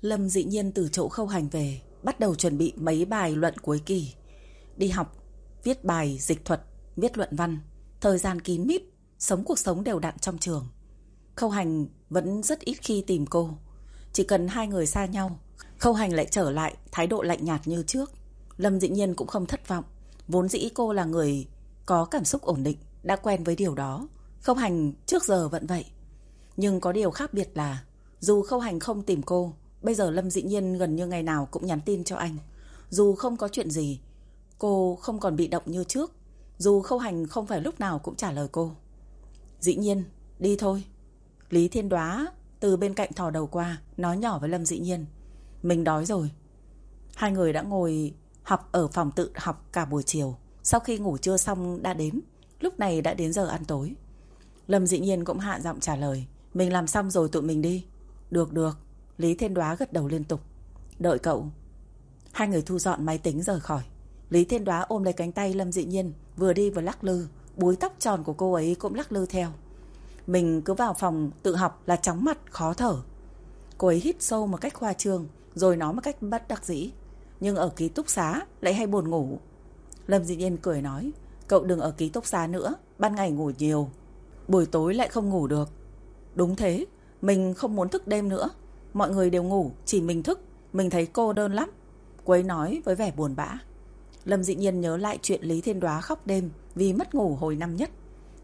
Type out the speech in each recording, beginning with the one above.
Lâm dị nhiên từ chỗ khâu hành về, bắt đầu chuẩn bị mấy bài luận cuối kỳ. Đi học, viết bài, dịch thuật, viết luận văn, thời gian kín mít, sống cuộc sống đều đặn trong trường. Khâu hành vẫn rất ít khi tìm cô. Chỉ cần hai người xa nhau, khâu hành lại trở lại thái độ lạnh nhạt như trước. Lâm dị nhiên cũng không thất vọng. Vốn dĩ cô là người có cảm xúc ổn định, đã quen với điều đó. Khâu hành trước giờ vẫn vậy. Nhưng có điều khác biệt là dù khâu hành không tìm cô, bây giờ Lâm dị nhiên gần như ngày nào cũng nhắn tin cho anh. Dù không có chuyện gì, cô không còn bị động như trước. Dù khâu hành không phải lúc nào cũng trả lời cô. Dĩ nhiên, đi thôi. Lý Thiên Đoá từ bên cạnh thò đầu qua, nói nhỏ với Lâm Dĩ Nhiên. Mình đói rồi. Hai người đã ngồi học ở phòng tự học cả buổi chiều. Sau khi ngủ trưa xong đã đến. Lúc này đã đến giờ ăn tối. Lâm Dĩ Nhiên cũng hạ giọng trả lời. Mình làm xong rồi tụi mình đi. Được được. Lý Thiên Đoá gật đầu liên tục. Đợi cậu. Hai người thu dọn máy tính rời khỏi. Lý Thiên Đoá ôm lấy cánh tay Lâm Dị Nhiên, vừa đi vừa lắc lư. Búi tóc tròn của cô ấy cũng lắc lư theo. Mình cứ vào phòng tự học là chóng mặt, khó thở. Cô ấy hít sâu một cách khoa trương, rồi nói một cách bất đắc dĩ. Nhưng ở ký túc xá lại hay buồn ngủ. Lâm Dị Nhiên cười nói, cậu đừng ở ký túc xá nữa, ban ngày ngủ nhiều. Buổi tối lại không ngủ được. Đúng thế, mình không muốn thức đêm nữa. Mọi người đều ngủ, chỉ mình thức, mình thấy cô đơn lắm. Cô ấy nói với vẻ buồn bã. Lâm Dị Nhiên nhớ lại chuyện Lý Thiên Đoá khóc đêm vì mất ngủ hồi năm nhất.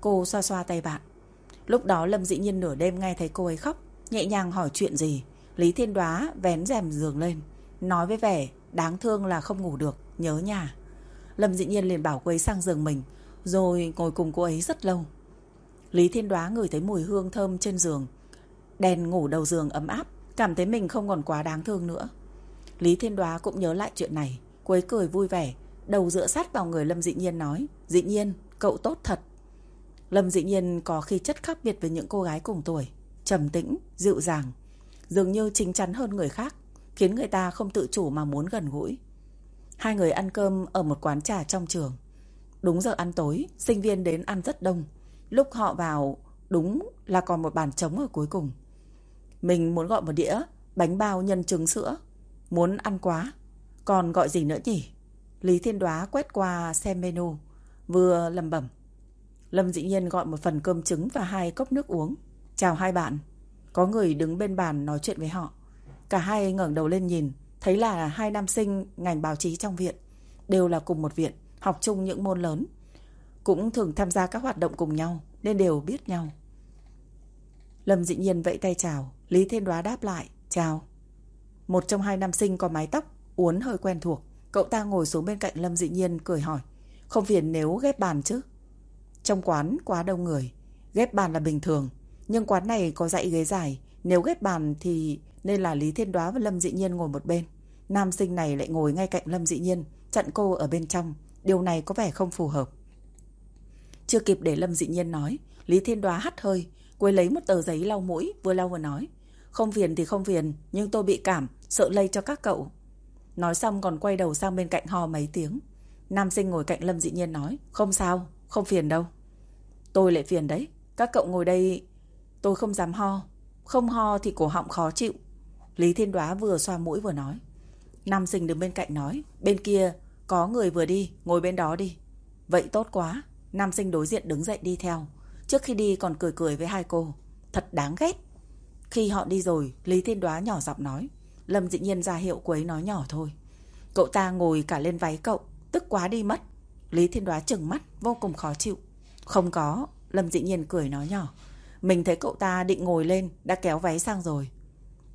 Cô xoa xoa tay bạn. Lúc đó Lâm Dị Nhiên nửa đêm nghe thấy cô ấy khóc, nhẹ nhàng hỏi chuyện gì. Lý Thiên Đoá vén rèm giường lên, nói với vẻ đáng thương là không ngủ được, nhớ nhà. Lâm Dị Nhiên liền bảo cô ấy sang giường mình, rồi ngồi cùng cô ấy rất lâu. Lý Thiên Đoá ngửi thấy mùi hương thơm trên giường. Đèn ngủ đầu giường ấm áp, cảm thấy mình không còn quá đáng thương nữa. Lý Thiên Đoá cũng nhớ lại chuyện này, Quấy cười vui vẻ, đầu dựa sát vào người Lâm Dị Nhiên nói, Dị Nhiên, cậu tốt thật. Lâm Dị Nhiên có khí chất khác biệt với những cô gái cùng tuổi, trầm tĩnh, dịu dàng, dường như chính chắn hơn người khác, khiến người ta không tự chủ mà muốn gần gũi. Hai người ăn cơm ở một quán trà trong trường. Đúng giờ ăn tối, sinh viên đến ăn rất đông. Lúc họ vào, đúng là còn một bàn trống ở cuối cùng. Mình muốn gọi một đĩa bánh bao nhân trứng sữa. Muốn ăn quá. Còn gọi gì nữa nhỉ? Lý Thiên Đoá quét qua xem menu, vừa lầm bẩm. Lâm dĩ nhiên gọi một phần cơm trứng và hai cốc nước uống. Chào hai bạn. Có người đứng bên bàn nói chuyện với họ. Cả hai ngẩng đầu lên nhìn, thấy là hai nam sinh ngành báo chí trong viện. Đều là cùng một viện, học chung những môn lớn. Cũng thường tham gia các hoạt động cùng nhau, nên đều biết nhau. Lâm dĩ nhiên vẫy tay chào, Lý Thiên Đoá đáp lại, chào. Một trong hai nam sinh có mái tóc, uốn hơi quen thuộc. Cậu ta ngồi xuống bên cạnh Lâm Dị Nhiên cười hỏi Không phiền nếu ghép bàn chứ? Trong quán quá đông người Ghép bàn là bình thường Nhưng quán này có dãy ghế dài. Nếu ghép bàn thì nên là Lý Thiên Đoá và Lâm Dị Nhiên ngồi một bên. Nam sinh này lại ngồi ngay cạnh Lâm Dị Nhiên Chặn cô ở bên trong. Điều này có vẻ không phù hợp. Chưa kịp để Lâm Dị Nhiên nói Lý Thiên Đoá hắt hơi quay lấy một tờ giấy lau mũi Vừa lau vừa nói không phiền thì không phiền Nhưng tôi bị cảm Sợ lây cho các cậu. Nói xong còn quay đầu sang bên cạnh ho mấy tiếng. Nam sinh ngồi cạnh Lâm dị nhiên nói Không sao, không phiền đâu. Tôi lại phiền đấy Các cậu ngồi đây tôi không dám ho. Không ho thì cổ họng khó chịu. Lý Thiên Đoá vừa xoa mũi vừa nói. Nam sinh đứng bên cạnh nói Bên kia có người vừa đi Ngồi bên đó đi. Vậy tốt quá. Nam sinh đối diện đứng dậy đi theo. Trước khi đi còn cười cười với hai cô. Thật đáng ghét. Khi họ đi rồi Lý Thiên Đoá nhỏ giọng nói Lâm dĩ nhiên ra hiệu quấy nói nhỏ thôi. Cậu ta ngồi cả lên váy cậu, tức quá đi mất. Lý Thiên Đoá chừng mắt, vô cùng khó chịu. Không có, Lâm dĩ nhiên cười nói nhỏ. Mình thấy cậu ta định ngồi lên, đã kéo váy sang rồi.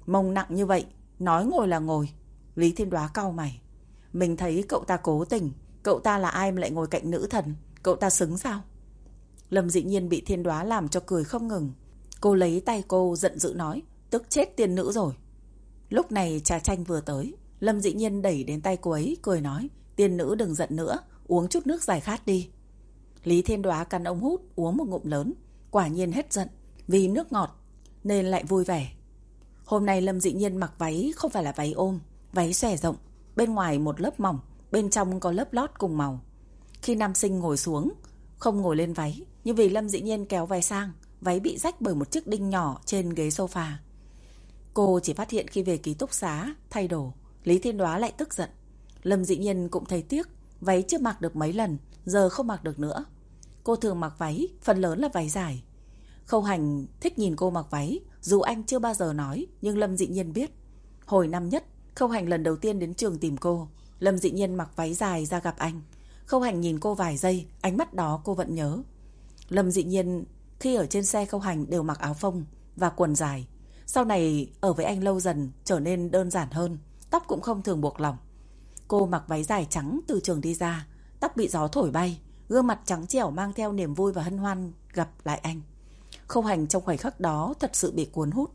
Mông nặng như vậy, nói ngồi là ngồi. Lý Thiên Đoá cau mày. Mình thấy cậu ta cố tình, cậu ta là ai mà lại ngồi cạnh nữ thần, cậu ta xứng sao? Lâm dĩ nhiên bị Thiên Đoá làm cho cười không ngừng. Cô lấy tay cô giận dữ nói, tức chết tiên nữ rồi. Lúc này trà chanh vừa tới, Lâm dĩ nhiên đẩy đến tay cô ấy, cười nói, tiên nữ đừng giận nữa, uống chút nước giải khát đi. Lý Thiên Đoá căn ông hút, uống một ngụm lớn, quả nhiên hết giận, vì nước ngọt, nên lại vui vẻ. Hôm nay Lâm dĩ nhiên mặc váy không phải là váy ôm, váy xòe rộng, bên ngoài một lớp mỏng, bên trong có lớp lót cùng màu. Khi nam sinh ngồi xuống, không ngồi lên váy, nhưng vì Lâm dĩ nhiên kéo váy sang, váy bị rách bởi một chiếc đinh nhỏ trên ghế sofa. Cô chỉ phát hiện khi về ký túc xá, thay đồ, Lý Thiên Đoá lại tức giận. Lâm dị nhiên cũng thấy tiếc, váy chưa mặc được mấy lần, giờ không mặc được nữa. Cô thường mặc váy, phần lớn là váy dài. Khâu hành thích nhìn cô mặc váy, dù anh chưa bao giờ nói, nhưng Lâm dị nhiên biết. Hồi năm nhất, Khâu hành lần đầu tiên đến trường tìm cô, Lâm dị nhiên mặc váy dài ra gặp anh. Khâu hành nhìn cô vài giây, ánh mắt đó cô vẫn nhớ. Lâm dị nhiên khi ở trên xe khâu hành đều mặc áo phông và quần dài. Sau này ở với anh lâu dần trở nên đơn giản hơn, tóc cũng không thường buộc lỏng. Cô mặc váy dài trắng từ trường đi ra, tóc bị gió thổi bay, gương mặt trắng trẻo mang theo niềm vui và hân hoan gặp lại anh. Khâu hành trong khoảnh khắc đó thật sự bị cuốn hút.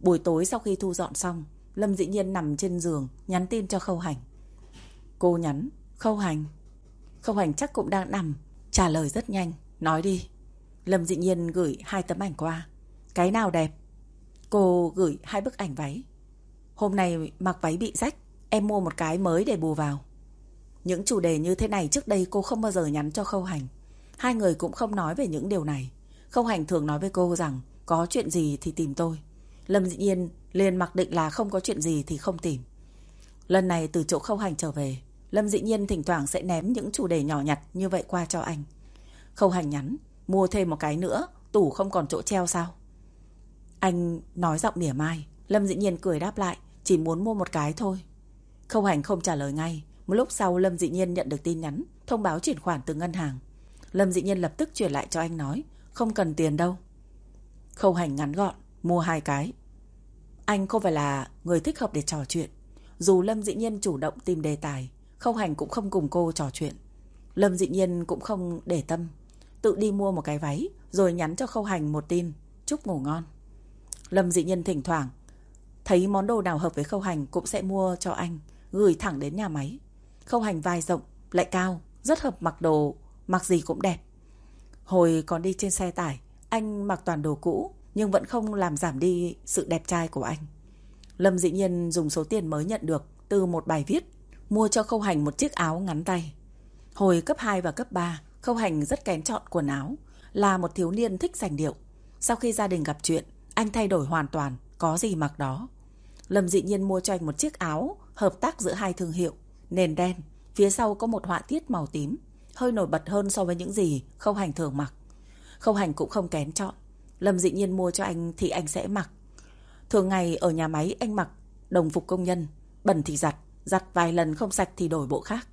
Buổi tối sau khi thu dọn xong, Lâm dĩ nhiên nằm trên giường nhắn tin cho Khâu hành. Cô nhắn, Khâu hành. Khâu hành chắc cũng đang nằm, trả lời rất nhanh, nói đi. Lâm dị nhiên gửi hai tấm ảnh qua. Cái nào đẹp? Cô gửi hai bức ảnh váy. Hôm nay mặc váy bị rách, em mua một cái mới để bù vào. Những chủ đề như thế này trước đây cô không bao giờ nhắn cho Khâu Hành. Hai người cũng không nói về những điều này. Khâu Hành thường nói với cô rằng có chuyện gì thì tìm tôi. Lâm dị nhiên liền mặc định là không có chuyện gì thì không tìm. Lần này từ chỗ Khâu Hành trở về, Lâm dị nhiên thỉnh thoảng sẽ ném những chủ đề nhỏ nhặt như vậy qua cho anh. Khâu Hành nhắn, mua thêm một cái nữa, tủ không còn chỗ treo sao? Anh nói giọng mỉa mai, Lâm dĩ nhiên cười đáp lại, chỉ muốn mua một cái thôi. Khâu hành không trả lời ngay, một lúc sau Lâm dĩ nhiên nhận được tin nhắn, thông báo chuyển khoản từ ngân hàng. Lâm dĩ nhiên lập tức chuyển lại cho anh nói, không cần tiền đâu. Khâu hành ngắn gọn, mua hai cái. Anh không phải là người thích hợp để trò chuyện. Dù Lâm dĩ nhiên chủ động tìm đề tài, Khâu hành cũng không cùng cô trò chuyện. Lâm dĩ nhiên cũng không để tâm, tự đi mua một cái váy, rồi nhắn cho Khâu hành một tin, chúc ngủ ngon. Lâm dị nhân thỉnh thoảng Thấy món đồ nào hợp với khâu hành Cũng sẽ mua cho anh Gửi thẳng đến nhà máy. Khâu hành vai rộng, lại cao Rất hợp mặc đồ, mặc gì cũng đẹp. Hồi còn đi trên xe tải Anh mặc toàn đồ cũ Nhưng vẫn không làm giảm đi sự đẹp trai của anh. Lâm dị nhiên dùng số tiền mới nhận được Từ một bài viết Mua cho khâu hành một chiếc áo ngắn tay. Hồi cấp 2 và cấp 3 Khâu hành rất kén chọn quần áo Là một thiếu niên thích sành điệu Sau khi gia đình gặp chuyện anh thay đổi hoàn toàn, có gì mặc đó. Lâm dị nhiên mua cho anh một chiếc áo hợp tác giữa hai thương hiệu, nền đen, phía sau có một họa tiết màu tím, hơi nổi bật hơn so với những gì Khâu Hành thường mặc. Khâu Hành cũng không kén chọn, Lâm dị nhiên mua cho anh thì anh sẽ mặc. Thường ngày ở nhà máy anh mặc đồng phục công nhân, bẩn thì giặt, giặt vài lần không sạch thì đổi bộ khác.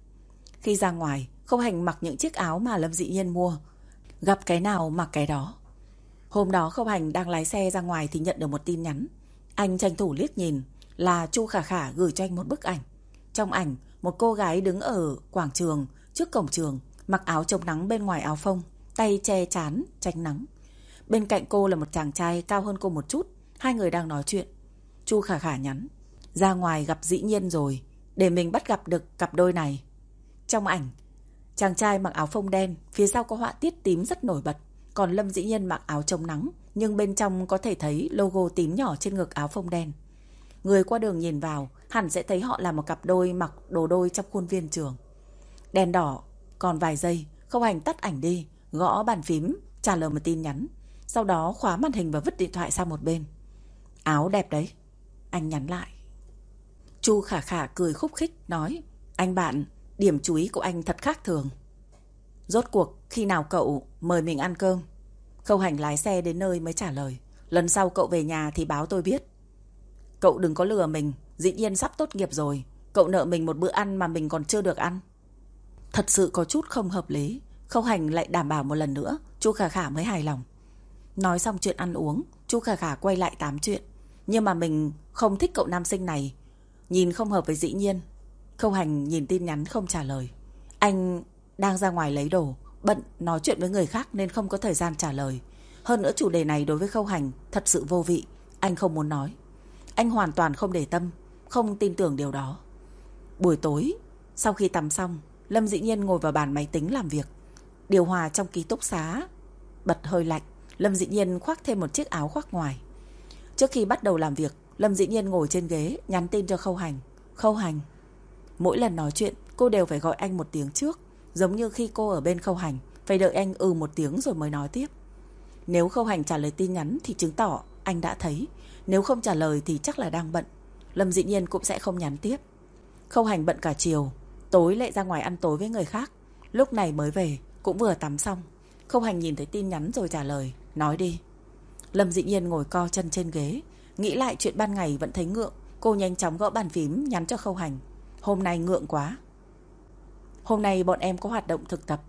Khi ra ngoài, không Hành mặc những chiếc áo mà Lâm dị nhiên mua, gặp cái nào mặc cái đó. Hôm đó không Hành đang lái xe ra ngoài thì nhận được một tin nhắn. Anh tranh thủ liếc nhìn là Chu Khả Khả gửi cho anh một bức ảnh. Trong ảnh, một cô gái đứng ở quảng trường, trước cổng trường, mặc áo chống nắng bên ngoài áo phông, tay che chán, tránh nắng. Bên cạnh cô là một chàng trai cao hơn cô một chút, hai người đang nói chuyện. Chu Khả Khả nhắn, ra ngoài gặp dĩ nhiên rồi, để mình bắt gặp được cặp đôi này. Trong ảnh, chàng trai mặc áo phông đen, phía sau có họa tiết tím rất nổi bật. Còn Lâm dĩ nhiên mặc áo chống nắng Nhưng bên trong có thể thấy logo tím nhỏ trên ngực áo phông đen. Người qua đường nhìn vào Hẳn sẽ thấy họ là một cặp đôi mặc đồ đôi trong khuôn viên trường. Đèn đỏ Còn vài giây Không hành tắt ảnh đi Gõ bàn phím Trả lời một tin nhắn. Sau đó khóa màn hình và vứt điện thoại sang một bên. Áo đẹp đấy Anh nhắn lại. Chu khả khả cười khúc khích nói Anh bạn Điểm chú ý của anh thật khác thường Rốt cuộc khi nào cậu mời mình ăn cơm? Khâu hành lái xe đến nơi mới trả lời. Lần sau cậu về nhà thì báo tôi biết. Cậu đừng có lừa mình, dĩ nhiên sắp tốt nghiệp rồi. Cậu nợ mình một bữa ăn mà mình còn chưa được ăn. Thật sự có chút không hợp lý. Khâu hành lại đảm bảo một lần nữa, chú Khả Khả mới hài lòng. Nói xong chuyện ăn uống, chú Khả Khả quay lại tám chuyện. Nhưng mà mình không thích cậu nam sinh này. Nhìn không hợp với dĩ nhiên. Khâu hành nhìn tin nhắn không trả lời. Anh đang ra ngoài lấy đồ, bận nói chuyện với người khác nên không có thời gian trả lời. Hơn nữa chủ đề này đối với Khâu Hành thật sự vô vị, anh không muốn nói. Anh hoàn toàn không để tâm, không tin tưởng điều đó. Buổi tối, sau khi tắm xong, Lâm dĩ nhiên ngồi vào bàn máy tính làm việc. Điều hòa trong ký túc xá bật hơi lạnh, Lâm dĩ nhiên khoác thêm một chiếc áo khoác ngoài. Trước khi bắt đầu làm việc, Lâm dĩ nhiên ngồi trên ghế nhắn tin cho Khâu Hành. Khâu Hành. Mỗi lần nói chuyện, cô đều phải gọi anh một tiếng trước. Giống như khi cô ở bên khâu hành Phải đợi anh ừ một tiếng rồi mới nói tiếp Nếu khâu hành trả lời tin nhắn Thì chứng tỏ anh đã thấy Nếu không trả lời thì chắc là đang bận. Lâm dĩ nhiên cũng sẽ không nhắn tiếp. Khâu hành bận cả chiều, tối lại ra ngoài ăn tối với người khác. Lúc này mới về, cũng vừa tắm xong. Khâu hành nhìn thấy tin nhắn rồi trả lời, nói đi. Lâm dĩ nhiên ngồi co chân trên ghế, nghĩ lại chuyện ban ngày vẫn thấy ngượng. Cô nhanh chóng gõ bàn phím nhắn cho khâu hành. Hôm nay ngượng quá. Hôm nay bọn em có hoạt động thực tập,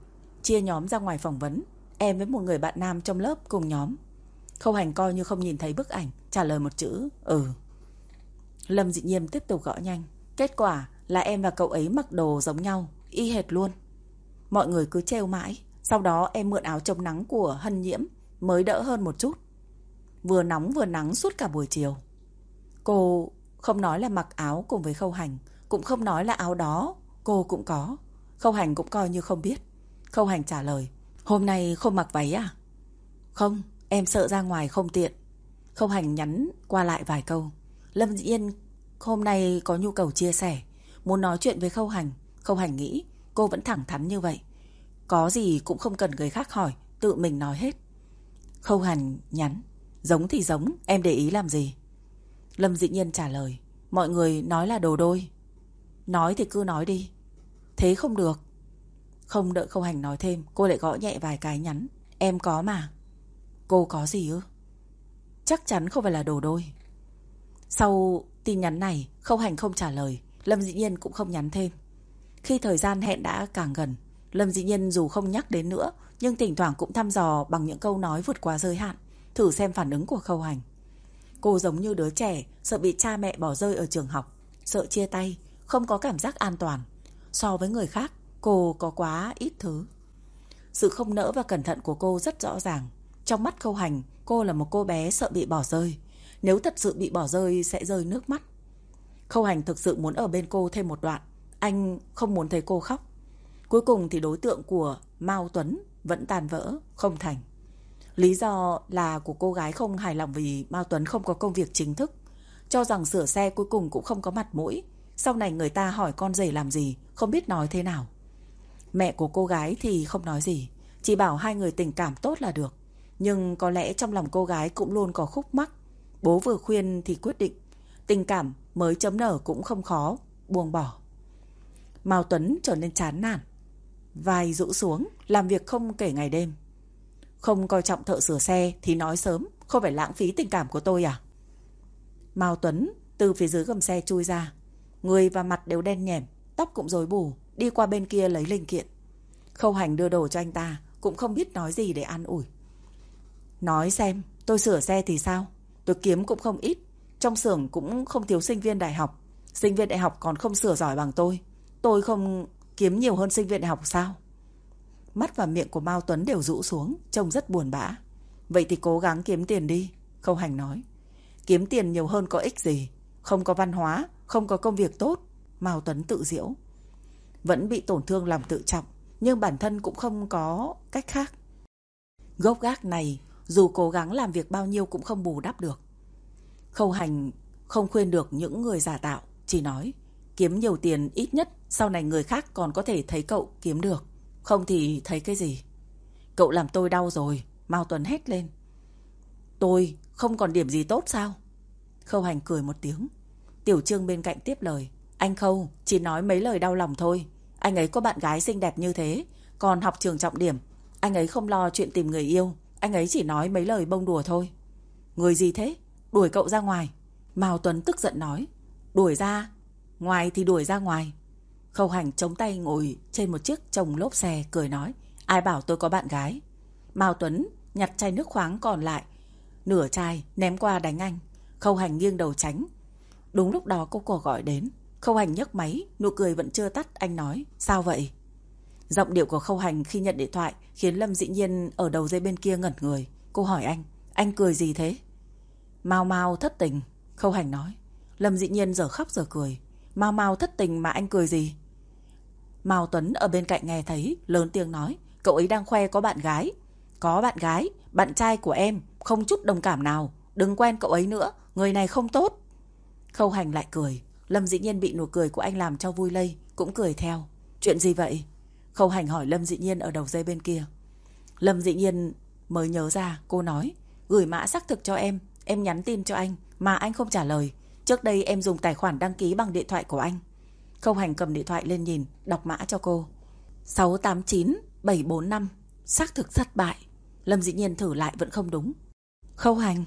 chia nhóm ra ngoài phỏng vấn. Em với một người bạn nam trong lớp cùng nhóm. Khâu hành coi như không nhìn thấy bức ảnh, trả lời một chữ, ừ. Lâm dị nhiên tiếp tục gõ nhanh. Kết quả là em và cậu ấy mặc đồ giống nhau, y hệt luôn. Mọi người cứ treo mãi. Sau đó em mượn áo chống nắng của Hân Nhiễm mới đỡ hơn một chút. Vừa nóng vừa nắng suốt cả buổi chiều. Cô không nói là mặc áo cùng với khâu hành, cũng không nói là áo đó cô cũng có. Khâu hành cũng coi như không biết. Khâu hành trả lời, hôm nay không mặc váy à? Không, em sợ ra ngoài không tiện. Khâu hành nhắn qua lại vài câu. Lâm Dĩ Yên hôm nay có nhu cầu chia sẻ, muốn nói chuyện với Khâu Hành. Khâu Hành nghĩ cô vẫn thẳng thắn như vậy. Có gì cũng không cần người khác hỏi, tự mình nói hết. Khâu Hành nhắn, giống thì giống, em để ý làm gì? Lâm Dĩ Nhiên trả lời, mọi người nói là đồ đôi. Nói thì cứ nói đi. Thế không được. Không đợi Khâu Hành nói thêm, cô lại gõ nhẹ vài cái nhắn. Em có mà. Cô có gì ư? Chắc chắn không phải là đồ đôi. Sau tin nhắn này, Khâu Hành không trả lời, Lâm Dĩ Nhiên cũng không nhắn thêm. Khi thời gian hẹn đã càng gần, Lâm Dĩ Nhiên dù không nhắc đến nữa, nhưng thỉnh thoảng cũng thăm dò bằng những câu nói vượt quá giới hạn, thử xem phản ứng của Khâu Hành. Cô giống như đứa trẻ, sợ bị cha mẹ bỏ rơi ở trường học, sợ chia tay, không có cảm giác an toàn. So với người khác, cô có quá ít thứ. Sự không nỡ và cẩn thận của cô rất rõ ràng. Trong mắt Khâu Hành, cô là một cô bé sợ bị bỏ rơi. Nếu thật sự bị bỏ rơi sẽ rơi nước mắt Khâu hành thực sự muốn ở bên cô thêm một đoạn Anh không muốn thấy cô khóc Cuối cùng thì đối tượng của Mao Tuấn Vẫn tàn vỡ, không thành Lý do là của cô gái không hài lòng Vì Mao Tuấn không có công việc chính thức Cho rằng sửa xe cuối cùng cũng không có mặt mũi sau này người ta hỏi con rể làm gì Không biết nói thế nào Mẹ của cô gái thì không nói gì Chỉ bảo hai người tình cảm tốt là được Nhưng có lẽ trong lòng cô gái cũng luôn có khúc mắc Bố vừa khuyên thì quyết định. Tình cảm mới chấm nở cũng không khó, buông bỏ. Mao Tuấn trở nên chán nản. Vai rũ xuống, làm việc không kể ngày đêm. Không coi trọng thợ sửa xe thì nói sớm, không phải lãng phí tình cảm của tôi à? Mao Tuấn từ phía dưới gầm xe chui ra. Người và mặt đều đen nhẻm, tóc cũng rối bù, đi qua bên kia lấy linh kiện. Khâu hành đưa đồ cho anh ta, cũng không biết nói gì để an ủi. Nói xem, tôi sửa xe thì sao? Tôi kiếm cũng không ít Trong xưởng cũng không thiếu sinh viên đại học Sinh viên đại học còn không sửa giỏi bằng tôi Tôi không kiếm nhiều hơn sinh viên đại học sao Mắt và miệng của Mao Tuấn đều rũ xuống Trông rất buồn bã Vậy thì cố gắng kiếm tiền đi Khâu Hành nói Kiếm tiền nhiều hơn có ích gì Không có văn hóa không có công việc tốt Mao Tuấn tự diễu Vẫn bị tổn thương làm tự trọng Nhưng bản thân cũng không có cách khác Gốc gác này dù cố gắng làm việc bao nhiêu cũng không bù đắp được. Khâu hành không khuyên được những người giả tạo, chỉ nói kiếm nhiều tiền ít nhất sau này người khác còn có thể thấy cậu kiếm được. Không thì thấy cái gì. Cậu làm tôi đau rồi, Mao Tuấn hét lên. Tôi không còn điểm gì tốt sao? Khâu hành cười một tiếng. Tiểu trương bên cạnh tiếp lời. Anh Khâu chỉ nói mấy lời đau lòng thôi. Anh ấy có bạn gái xinh đẹp như thế, còn học trường trọng điểm. Anh ấy không lo chuyện tìm người yêu, anh ấy chỉ nói mấy lời bông đùa thôi. Người gì thế? Đuổi cậu ra ngoài. Mao Tuấn tức giận nói. Đuổi ra? Ngoài thì đuổi ra ngoài. Khâu hành chống tay ngồi trên một chiếc chồng lốp xe cười nói. Ai bảo tôi có bạn gái? Mao Tuấn nhặt chai nước khoáng còn lại. Nửa chai ném qua đánh anh. Khâu hành nghiêng đầu tránh. Đúng lúc đó cô cổ gọi đến Khâu hành nhấc máy Nụ cười vẫn chưa tắt Anh nói Sao vậy Giọng điệu của khâu hành khi nhận điện thoại khiến Lâm dĩ nhiên ở đầu dây bên kia ngẩn người. Cô hỏi anh, anh cười gì thế? Mau mau thất tình, khâu hành nói. Lâm dĩ nhiên giờ khóc giờ cười. Mau mau thất tình mà anh cười gì? Mao Tuấn ở bên cạnh nghe thấy, lớn tiếng nói, cậu ấy đang khoe có bạn gái. Có bạn gái, bạn trai của em, không chút đồng cảm nào. Đừng quen cậu ấy nữa, người này không tốt. Khâu hành lại cười. Lâm dĩ nhiên bị nụ cười của anh làm cho vui lây, cũng cười theo. Chuyện gì vậy? Khâu hành hỏi Lâm Dị Nhiên ở đầu dây bên kia. Lâm Dị Nhiên mới nhớ ra, cô nói, gửi mã xác thực cho em, em nhắn tin cho anh, Mà anh không trả lời. Trước đây em dùng tài khoản đăng ký bằng điện thoại của anh. Khâu Hành cầm điện thoại lên nhìn, đọc mã cho cô. 689 745 Xác thực thất bại. Lâm dĩ nhiên thử lại vẫn không đúng. Khâu Hành.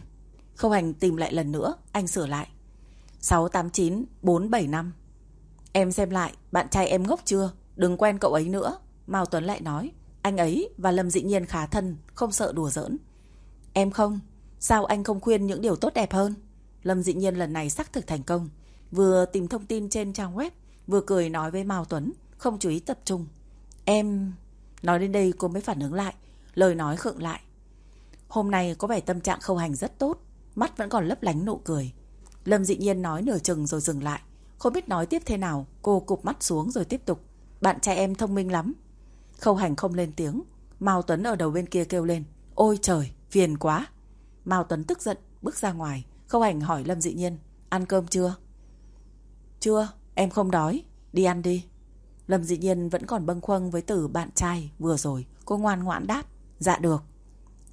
Khâu Hành tìm lại lần nữa, anh sửa lại. 689 475 Em xem lại, bạn trai em ngốc chưa? Đừng quen cậu ấy nữa. Mao Tuấn lại nói, anh ấy và Lâm Dĩ Nhiên khá thân, không sợ đùa giỡn. Em không, sao anh không khuyên những điều tốt đẹp hơn? Lâm Dĩ Nhiên lần này xác thực thành công. Vừa tìm thông tin trên trang web, vừa cười nói với Mao Tuấn, không chú ý tập trung. Em... Nói đến đây cô mới phản ứng lại, lời nói khựng lại. Hôm nay có vẻ tâm trạng khâu hành rất tốt, mắt vẫn còn lấp lánh nụ cười. Lâm dị Nhiên nói nửa chừng rồi dừng lại. Không biết nói tiếp thế nào, cô cụp mắt xuống rồi tiếp tục. Bạn trai em thông minh lắm. Khâu hành không lên tiếng. Mao Tuấn ở đầu bên kia kêu lên. Ôi trời, phiền quá. Mao Tuấn tức giận, bước ra ngoài. Khâu hành hỏi Lâm Dị Nhiên. Ăn cơm chưa? Chưa, em không đói. Đi ăn đi. Lâm Dị Nhiên vẫn còn bâng khuâng với từ bạn trai vừa rồi. Cô ngoan ngoãn đáp. Dạ được.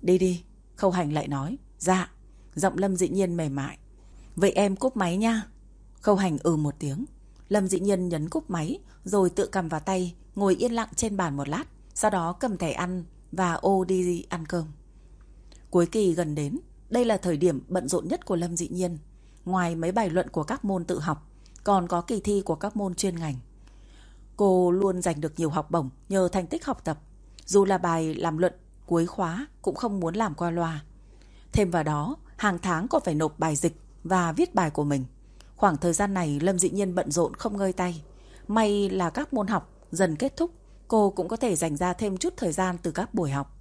Đi đi. Khâu hành lại nói. Dạ. Giọng Lâm Dị Nhiên mềm mại. Vậy em cúp máy nha. Khâu hành ừ một tiếng. Lâm Dị nhân nhấn cúp máy rồi tự cầm vào tay, ngồi yên lặng trên bàn một lát, sau đó cầm thẻ ăn và ô đi ăn cơm. Cuối kỳ gần đến, đây là thời điểm bận rộn nhất của Lâm Dị Nhiên. Ngoài mấy bài luận của các môn tự học, còn có kỳ thi của các môn chuyên ngành. Cô luôn giành được nhiều học bổng nhờ thành tích học tập. Dù là bài làm luận cuối khóa cũng không muốn làm qua loa. Thêm vào đó, hàng tháng còn phải nộp bài dịch và viết bài của mình. Khoảng thời gian này Lâm Dị Nhiên bận rộn không ngơi tay. May là các môn học dần kết thúc, cô cũng có thể dành ra thêm chút thời gian từ các buổi học.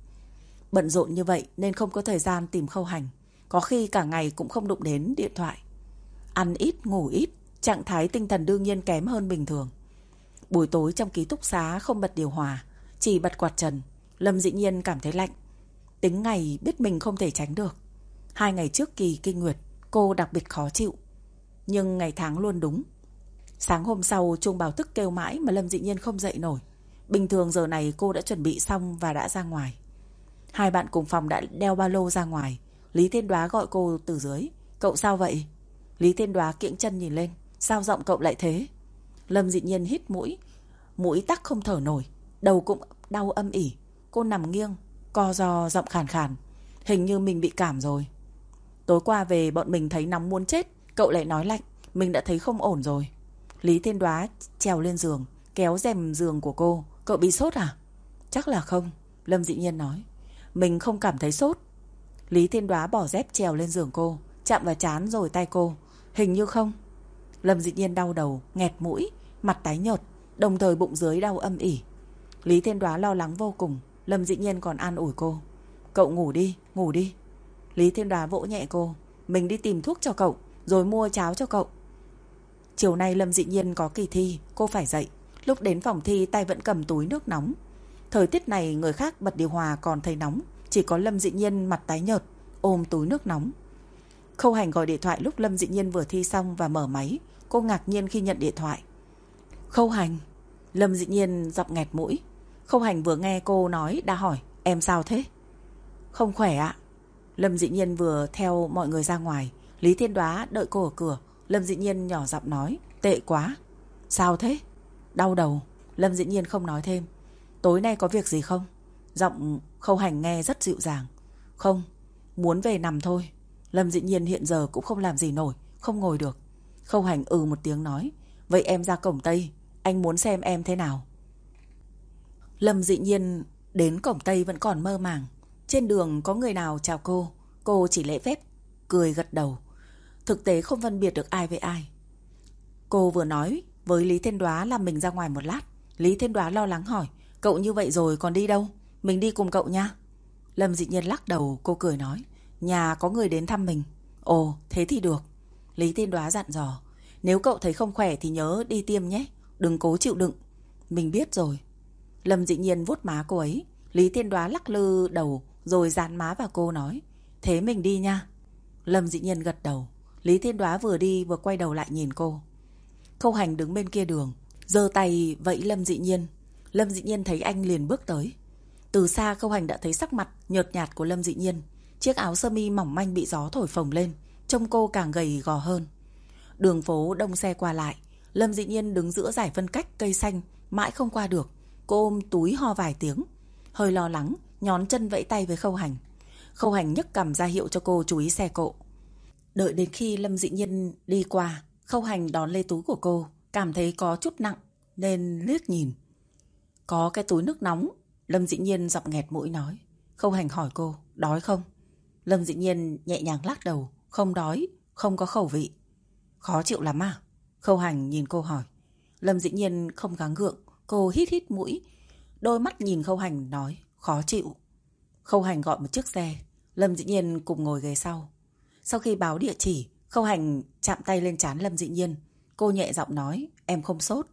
Bận rộn như vậy nên không có thời gian tìm khâu hành. Có khi cả ngày cũng không đụng đến điện thoại. Ăn ít, ngủ ít, trạng thái tinh thần đương nhiên kém hơn bình thường. Buổi tối trong ký túc xá không bật điều hòa, chỉ bật quạt trần. Lâm dĩ nhiên cảm thấy lạnh. Tính ngày biết mình không thể tránh được. Hai ngày trước kỳ kinh nguyệt, cô đặc biệt khó chịu. Nhưng ngày tháng luôn đúng. Sáng hôm sau, chuông báo thức kêu mãi mà Lâm dị nhiên không dậy nổi. Bình thường giờ này cô đã chuẩn bị xong và đã ra ngoài. Hai bạn cùng phòng đã đeo ba lô ra ngoài. Lý Thiên Đoá gọi cô từ dưới. Cậu sao vậy? Lý Thiên Đoá kiễng chân nhìn lên. Sao giọng cậu lại thế? Lâm dị nhiên hít mũi. Mũi tắc không thở nổi. Đầu cũng đau âm ỉ. Cô nằm nghiêng. Co do giọng khàn khàn. Hình như mình bị cảm rồi. Tối qua về bọn mình thấy nóng muốn chết. Cậu lại nói lạnh. Mình đã thấy không ổn rồi. Lý Thiên Đoá trèo lên giường, kéo rèm giường của cô. Cậu bị sốt à? Chắc là không, Lâm Dị Nhiên nói. Mình không cảm thấy sốt. Lý Thiên Đoá bỏ dép trèo lên giường cô, chạm vào chán rồi tay cô. Hình như không. Lâm Dị Nhiên đau đầu, nghẹt mũi, mặt tái nhợt, đồng thời bụng dưới đau âm ỉ. Lý Thiên Đoá lo lắng vô cùng, Lâm Dị Nhiên còn an ủi cô. Cậu ngủ đi, ngủ đi. Lý Thiên Đà vỗ nhẹ cô. Mình đi tìm thuốc cho cậu, rồi mua cháo cho cậu. Chiều nay Lâm dị nhiên có kỳ thi, cô phải dậy. Lúc đến phòng thi tay vẫn cầm túi nước nóng. Thời tiết này người khác bật điều hòa còn thấy nóng. Chỉ có Lâm dị nhiên mặt tái nhợt, ôm túi nước nóng. Khâu hành gọi điện thoại lúc Lâm dị nhiên vừa thi xong và mở máy. Cô ngạc nhiên khi nhận điện thoại. Khâu hành. Lâm dị nhiên dọc nghẹt mũi. Khâu hành vừa nghe cô nói đã hỏi em sao thế? Không khỏe ạ. Lâm dị nhiên vừa theo mọi người ra ngoài. Lý Thiên Đoá đợi cô ở cửa. Lâm Dĩ Nhiên nhỏ giọng nói, Tệ quá. Sao thế? Đau đầu. Lâm Dĩ Nhiên không nói thêm. Tối nay có việc gì không? Giọng khâu hành nghe rất dịu dàng. Không, Muốn về nằm thôi. Lâm Dĩ Nhiên hiện giờ cũng không làm gì nổi, Không ngồi được. Khâu hành ừ một tiếng nói, Vậy em ra cổng Tây, Anh muốn xem em thế nào? Lâm Dĩ Nhiên đến cổng Tây vẫn còn mơ màng. Trên đường có người nào chào cô? Cô chỉ lễ phép, Cười gật đầu. Thực tế không phân biệt được ai với ai. Cô vừa nói với Lý Thiên Đoá là mình ra ngoài một lát. Lý Thiên Đoá lo lắng hỏi, Cậu như vậy rồi còn đi đâu? Mình đi cùng cậu nha. Lâm dị nhiên lắc đầu, cô cười nói, Nhà có người đến thăm mình. Ồ, thế thì được. Lý Thiên Đoá dặn dò, Nếu cậu thấy không khỏe thì nhớ đi tiêm nhé, Đừng cố chịu đựng. Mình biết rồi. Lâm dị nhiên vuốt má cô ấy. Lý Thiên Đoá lắc lư đầu rồi dán má vào cô nói Thế mình đi nha Lâm dị nhiên gật đầu Lý Thiên Đoá vừa đi vừa quay đầu lại nhìn cô. Khâu hành đứng bên kia đường, giơ tay vẫy Lâm Dị Nhiên. Lâm Dị Nhiên thấy anh liền bước tới. Từ xa Khâu hành đã thấy sắc mặt nhợt nhạt của Lâm Dị Nhiên. Chiếc áo sơ mi mỏng manh bị gió thổi phồng lên, trông cô càng gầy gò hơn. Đường phố đông xe qua lại, Lâm Dị Nhiên đứng giữa giải phân cách cây xanh, mãi không qua được. Cô ôm túi ho vài tiếng, hơi lo lắng, nhón chân vẫy tay với Khâu Hành. Khâu Hành nhấc cầm ra hiệu cho cô chú ý xe cộ. Đợi đến khi Lâm Dị Nhiên đi qua, Khâu Hành đón lấy túi của cô, cảm thấy có chút nặng nên liếc nhìn. Có cái túi nước nóng, Lâm Dị Nhiên giọng nghẹt mũi nói. Khâu Hành hỏi cô, đói không? Lâm Dị Nhiên nhẹ nhàng lắc đầu, không đói, không có khẩu vị. Khó chịu lắm à? Khâu Hành nhìn cô hỏi. Lâm Dị Nhiên không gắng gượng, cô hít hít mũi. Đôi mắt nhìn Khâu Hành nói, khó chịu. Khâu Hành gọi một chiếc xe, Lâm Dị Nhiên cùng ngồi ghế sau. Sau khi báo địa chỉ, Khâu Hành chạm tay lên trán Lâm Dị Nhiên. Cô nhẹ giọng nói, em không sốt.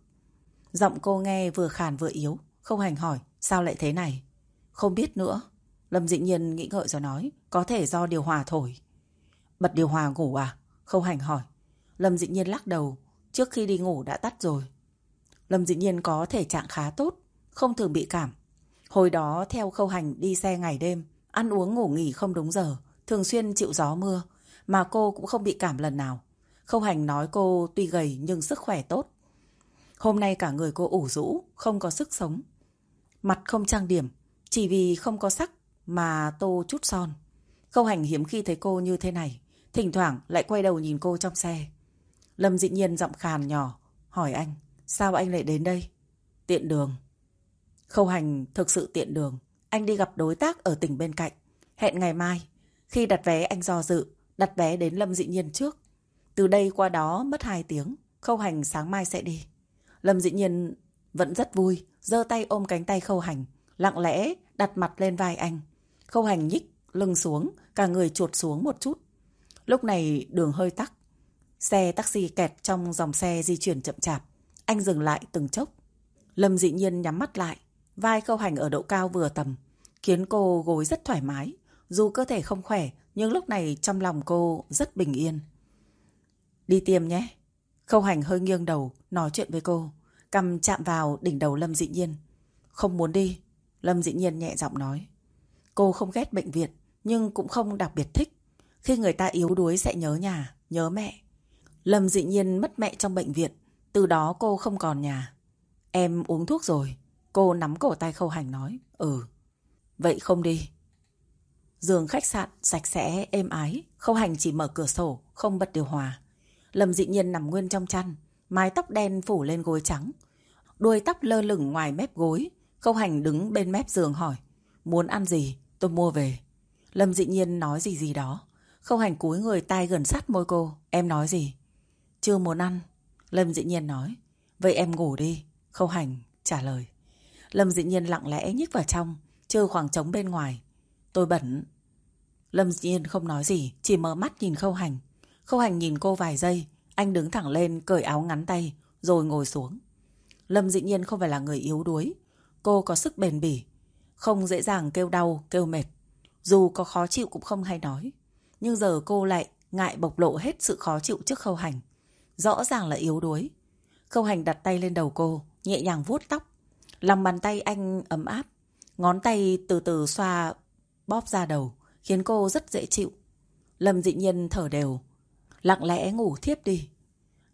Giọng cô nghe vừa khàn vừa yếu. Khâu Hành hỏi, sao lại thế này? Không biết nữa. Lâm Dị Nhiên nghĩ ngợi rồi nói, có thể do điều hòa thổi. Bật điều hòa ngủ à? Khâu Hành hỏi. Lâm Dị Nhiên lắc đầu, trước khi đi ngủ đã tắt rồi. Lâm Dị Nhiên có thể trạng khá tốt, không thường bị cảm. Hồi đó theo Khâu Hành đi xe ngày đêm, ăn uống ngủ nghỉ không đúng giờ, thường xuyên chịu gió mưa, mà cô cũng không bị cảm lần nào. Khâu Hành nói cô tuy gầy nhưng sức khỏe tốt. Hôm nay cả người cô ủ rũ, không có sức sống. Mặt không trang điểm, chỉ vì không có sắc mà tô chút son. Khâu Hành hiếm khi thấy cô như thế này, thỉnh thoảng lại quay đầu nhìn cô trong xe. Lâm dị nhiên giọng khàn nhỏ, hỏi anh, sao anh lại đến đây? Tiện đường. Khâu Hành thực sự tiện đường. Anh đi gặp đối tác ở tỉnh bên cạnh. Hẹn ngày mai. Khi đặt vé anh do dự, đặt vé đến Lâm dị nhiên trước. Từ đây qua đó mất 2 tiếng. Khâu Hành sáng mai sẽ đi. Lâm dị nhiên vẫn rất vui, giơ tay ôm cánh tay Khâu Hành, lặng lẽ đặt mặt lên vai anh. Khâu Hành nhích lưng xuống, cả người chuột xuống một chút. Lúc này đường hơi tắc. Xe taxi kẹt trong dòng xe di chuyển chậm chạp. Anh dừng lại từng chốc. Lâm dị nhiên nhắm mắt lại. Vai khâu hành ở độ cao vừa tầm. Khiến cô gối rất thoải mái. Dù cơ thể không khỏe, nhưng lúc này trong lòng cô rất bình yên. Đi tiêm nhé. Khâu hành hơi nghiêng đầu, nói chuyện với cô. Cầm chạm vào đỉnh đầu Lâm dị nhiên. Không muốn đi. Lâm dị nhiên nhẹ giọng nói. Cô không ghét bệnh viện, nhưng cũng không đặc biệt thích. Khi người ta yếu đuối sẽ nhớ nhà, nhớ mẹ. Lâm dị nhiên mất mẹ trong bệnh viện, từ đó cô không còn nhà. Em uống thuốc rồi. Cô nắm cổ tay khâu hành nói. Ừ, vậy không đi. Giường khách sạn sạch sẽ, êm ái. Khâu hành chỉ mở cửa sổ, không bật điều hòa. Lâm dị nhiên nằm nguyên trong chăn, mái tóc đen phủ lên gối trắng. Đuôi tóc lơ lửng ngoài mép gối. Khâu hành đứng bên mép giường hỏi. Muốn ăn gì? Tôi mua về. Lâm dị nhiên nói gì gì đó. Khâu hành cúi người tai gần sát môi cô. Em nói gì? Chưa muốn ăn. Lâm dị nhiên nói. Vậy em ngủ đi. Khâu hành trả lời. Lâm dị nhiên lặng lẽ nhích vào trong. Trừ khoảng trống bên ngoài. Tôi bẩn. Lâm dị nhiên không nói gì. Chỉ mở mắt nhìn khâu hành. Khâu hành nhìn cô vài giây. Anh đứng thẳng lên cởi áo ngắn tay. Rồi ngồi xuống. Lâm dị nhiên không phải là người yếu đuối. Cô có sức bền bỉ. Không dễ dàng kêu đau, kêu mệt. Dù có khó chịu cũng không hay nói. Nhưng giờ cô lại ngại bộc lộ hết sự khó chịu trước khâu hành. Rõ ràng là yếu đuối. Khâu hành đặt tay lên đầu cô, nhẹ nhàng vuốt tóc. Lòng bàn tay anh ấm áp. Ngón tay từ từ xoa bóp ra đầu, khiến cô rất dễ chịu. Lâm dị nhiên thở đều, lặng lẽ ngủ thiếp đi.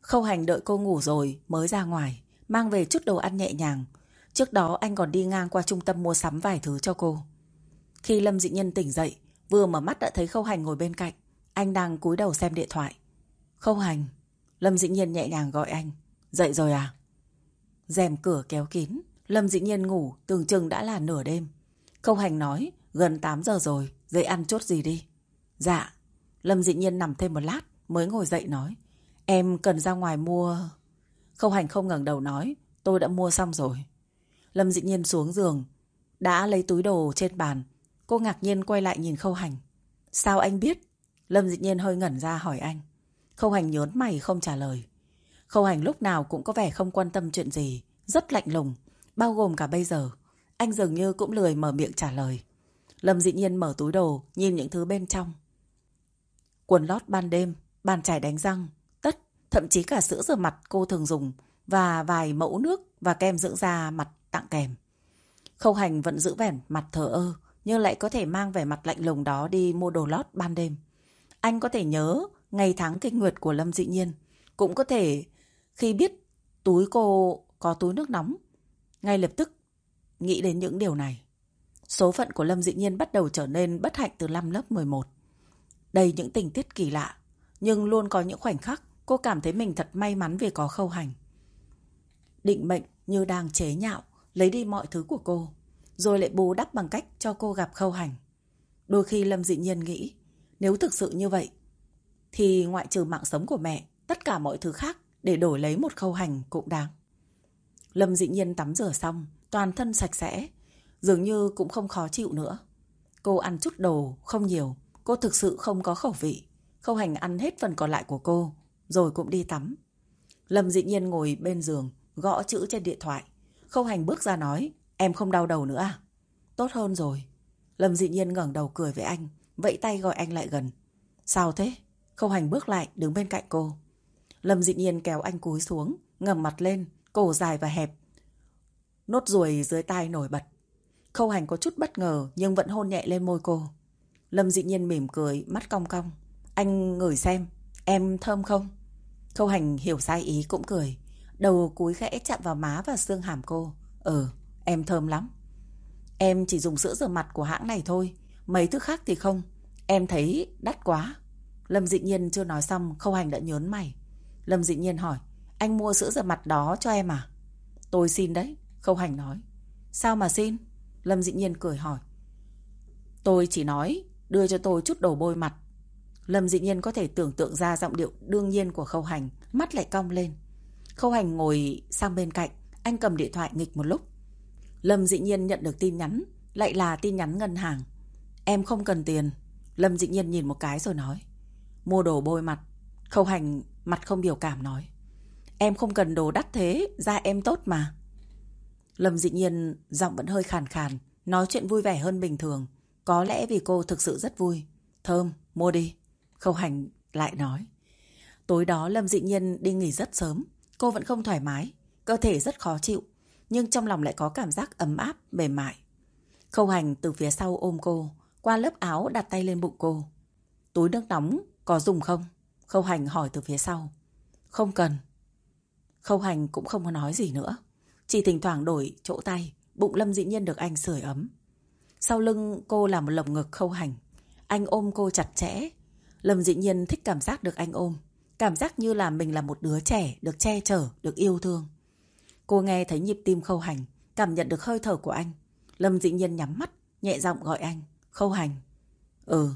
Khâu hành đợi cô ngủ rồi mới ra ngoài, mang về chút đồ ăn nhẹ nhàng. Trước đó anh còn đi ngang qua trung tâm mua sắm vài thứ cho cô. Khi Lâm dị nhân tỉnh dậy, vừa mở mắt đã thấy Khâu hành ngồi bên cạnh. Anh đang cúi đầu xem điện thoại. Khâu hành. Lâm dị nhiên nhẹ nhàng gọi anh. Dậy rồi à? rèm cửa kéo kín. Lâm dị nhiên ngủ, tưởng chừng đã là nửa đêm. Khâu hành nói, gần 8 giờ rồi, dậy ăn chốt gì đi. Dạ. Lâm dị nhiên nằm thêm một lát, mới ngồi dậy nói. Em cần ra ngoài mua... Khâu hành không ngẩng đầu nói, tôi đã mua xong rồi. Lâm dị nhiên xuống giường, đã lấy túi đồ trên bàn. Cô ngạc nhiên quay lại nhìn khâu hành. Sao anh biết? Lâm dị nhiên hơi ngẩn ra hỏi anh. Khâu hành nhớn mày không trả lời. Khâu hành lúc nào cũng có vẻ không quan tâm chuyện gì, rất lạnh lùng, bao gồm cả bây giờ. Anh dường như cũng lười mở miệng trả lời. Lâm dị nhiên mở túi đồ, nhìn những thứ bên trong. Quần lót ban đêm, bàn chải đánh răng, tất, thậm chí cả sữa rửa mặt cô thường dùng và vài mẫu nước và kem dưỡng da mặt tặng kèm. Khâu hành vẫn giữ vẻ mặt thờ ơ, nhưng lại có thể mang vẻ mặt lạnh lùng đó đi mua đồ lót ban đêm. Anh có thể nhớ ngày tháng kinh nguyệt của Lâm Dị Nhiên. Cũng có thể khi biết túi cô có túi nước nóng, ngay lập tức nghĩ đến những điều này. Số phận của Lâm Dị Nhiên bắt đầu trở nên bất hạnh từ năm lớp 11. Đầy những tình tiết kỳ lạ, nhưng luôn có những khoảnh khắc cô cảm thấy mình thật may mắn vì có khâu hành. Định mệnh như đang chế nhạo, lấy đi mọi thứ của cô, rồi lại bù đắp bằng cách cho cô gặp khâu hành. Đôi khi Lâm Dị Nhiên nghĩ, nếu thực sự như vậy, thì ngoại trừ mạng sống của mẹ, tất cả mọi thứ khác để đổi lấy một khâu hành cũng đáng. Lâm Dị Nhiên tắm rửa xong, toàn thân sạch sẽ, dường như cũng không khó chịu nữa. Cô ăn chút đồ, không nhiều, cô thực sự không có khẩu vị. Khâu hành ăn hết phần còn lại của cô, rồi cũng đi tắm. Lâm Dị Nhiên ngồi bên giường, gõ chữ trên điện thoại. Khâu hành bước ra nói, em không đau đầu nữa à? Tốt hơn rồi. Lâm Dị Nhiên ngẩng đầu cười với anh, vẫy tay gọi anh lại gần. Sao thế? Khâu hành bước lại, đứng bên cạnh cô. Lâm Dị Nhiên kéo anh cúi xuống, ngẩng mặt lên, cổ dài và hẹp. Nốt ruồi dưới tai nổi bật. Khâu hành có chút bất ngờ nhưng vẫn hôn nhẹ lên môi cô. Lâm dị nhiên mỉm cười, mắt cong cong. Anh ngửi xem, em thơm không? Khâu hành hiểu sai ý cũng cười. Đầu cúi khẽ chạm vào má và xương hàm cô. Ừ, em thơm lắm. Em chỉ dùng sữa rửa mặt của hãng này thôi. Mấy thứ khác thì không. Em thấy đắt quá. Lâm dị nhiên chưa nói xong, khâu hành đã nhớn mày. Lâm dị nhiên hỏi, anh mua sữa rửa mặt đó cho em à? Tôi xin đấy, khâu hành nói. Sao mà xin? Lâm dị nhiên cười hỏi. Tôi chỉ nói đưa cho tôi chút đồ bôi mặt. Lâm dị nhiên có thể tưởng tượng ra giọng điệu đương nhiên của khâu hành, mắt lại cong lên. Khâu hành ngồi sang bên cạnh, anh cầm điện thoại nghịch một lúc. Lâm dị nhiên nhận được tin nhắn, lại là tin nhắn ngân hàng. Em không cần tiền. Lâm dị nhiên nhìn một cái rồi nói. Mua đồ bôi mặt. Khâu hành mặt không biểu cảm nói. Em không cần đồ đắt thế, da em tốt mà. Lâm dị nhiên giọng vẫn hơi khàn khàn, nói chuyện vui vẻ hơn bình thường. Có lẽ vì cô thực sự rất vui. Thơm, mua đi. Khâu hành lại nói. Tối đó Lâm dị nhiên đi nghỉ rất sớm. Cô vẫn không thoải mái, cơ thể rất khó chịu. Nhưng trong lòng lại có cảm giác ấm áp, mềm mại. Khâu hành từ phía sau ôm cô, qua lớp áo đặt tay lên bụng cô. Túi nước nóng có dùng không? Khâu hành hỏi từ phía sau. Không cần. Khâu hành cũng không có nói gì nữa. Chỉ thỉnh thoảng đổi chỗ tay, bụng Lâm dĩ nhiên được anh sưởi ấm. Sau lưng cô là một lồng ngực khâu hành. Anh ôm cô chặt chẽ. Lâm dĩ nhiên thích cảm giác được anh ôm. Cảm giác như là mình là một đứa trẻ, được che chở, được yêu thương. Cô nghe thấy nhịp tim khâu hành, cảm nhận được hơi thở của anh. Lâm dĩ nhiên nhắm mắt, nhẹ giọng gọi anh. Khâu hành. Ừ.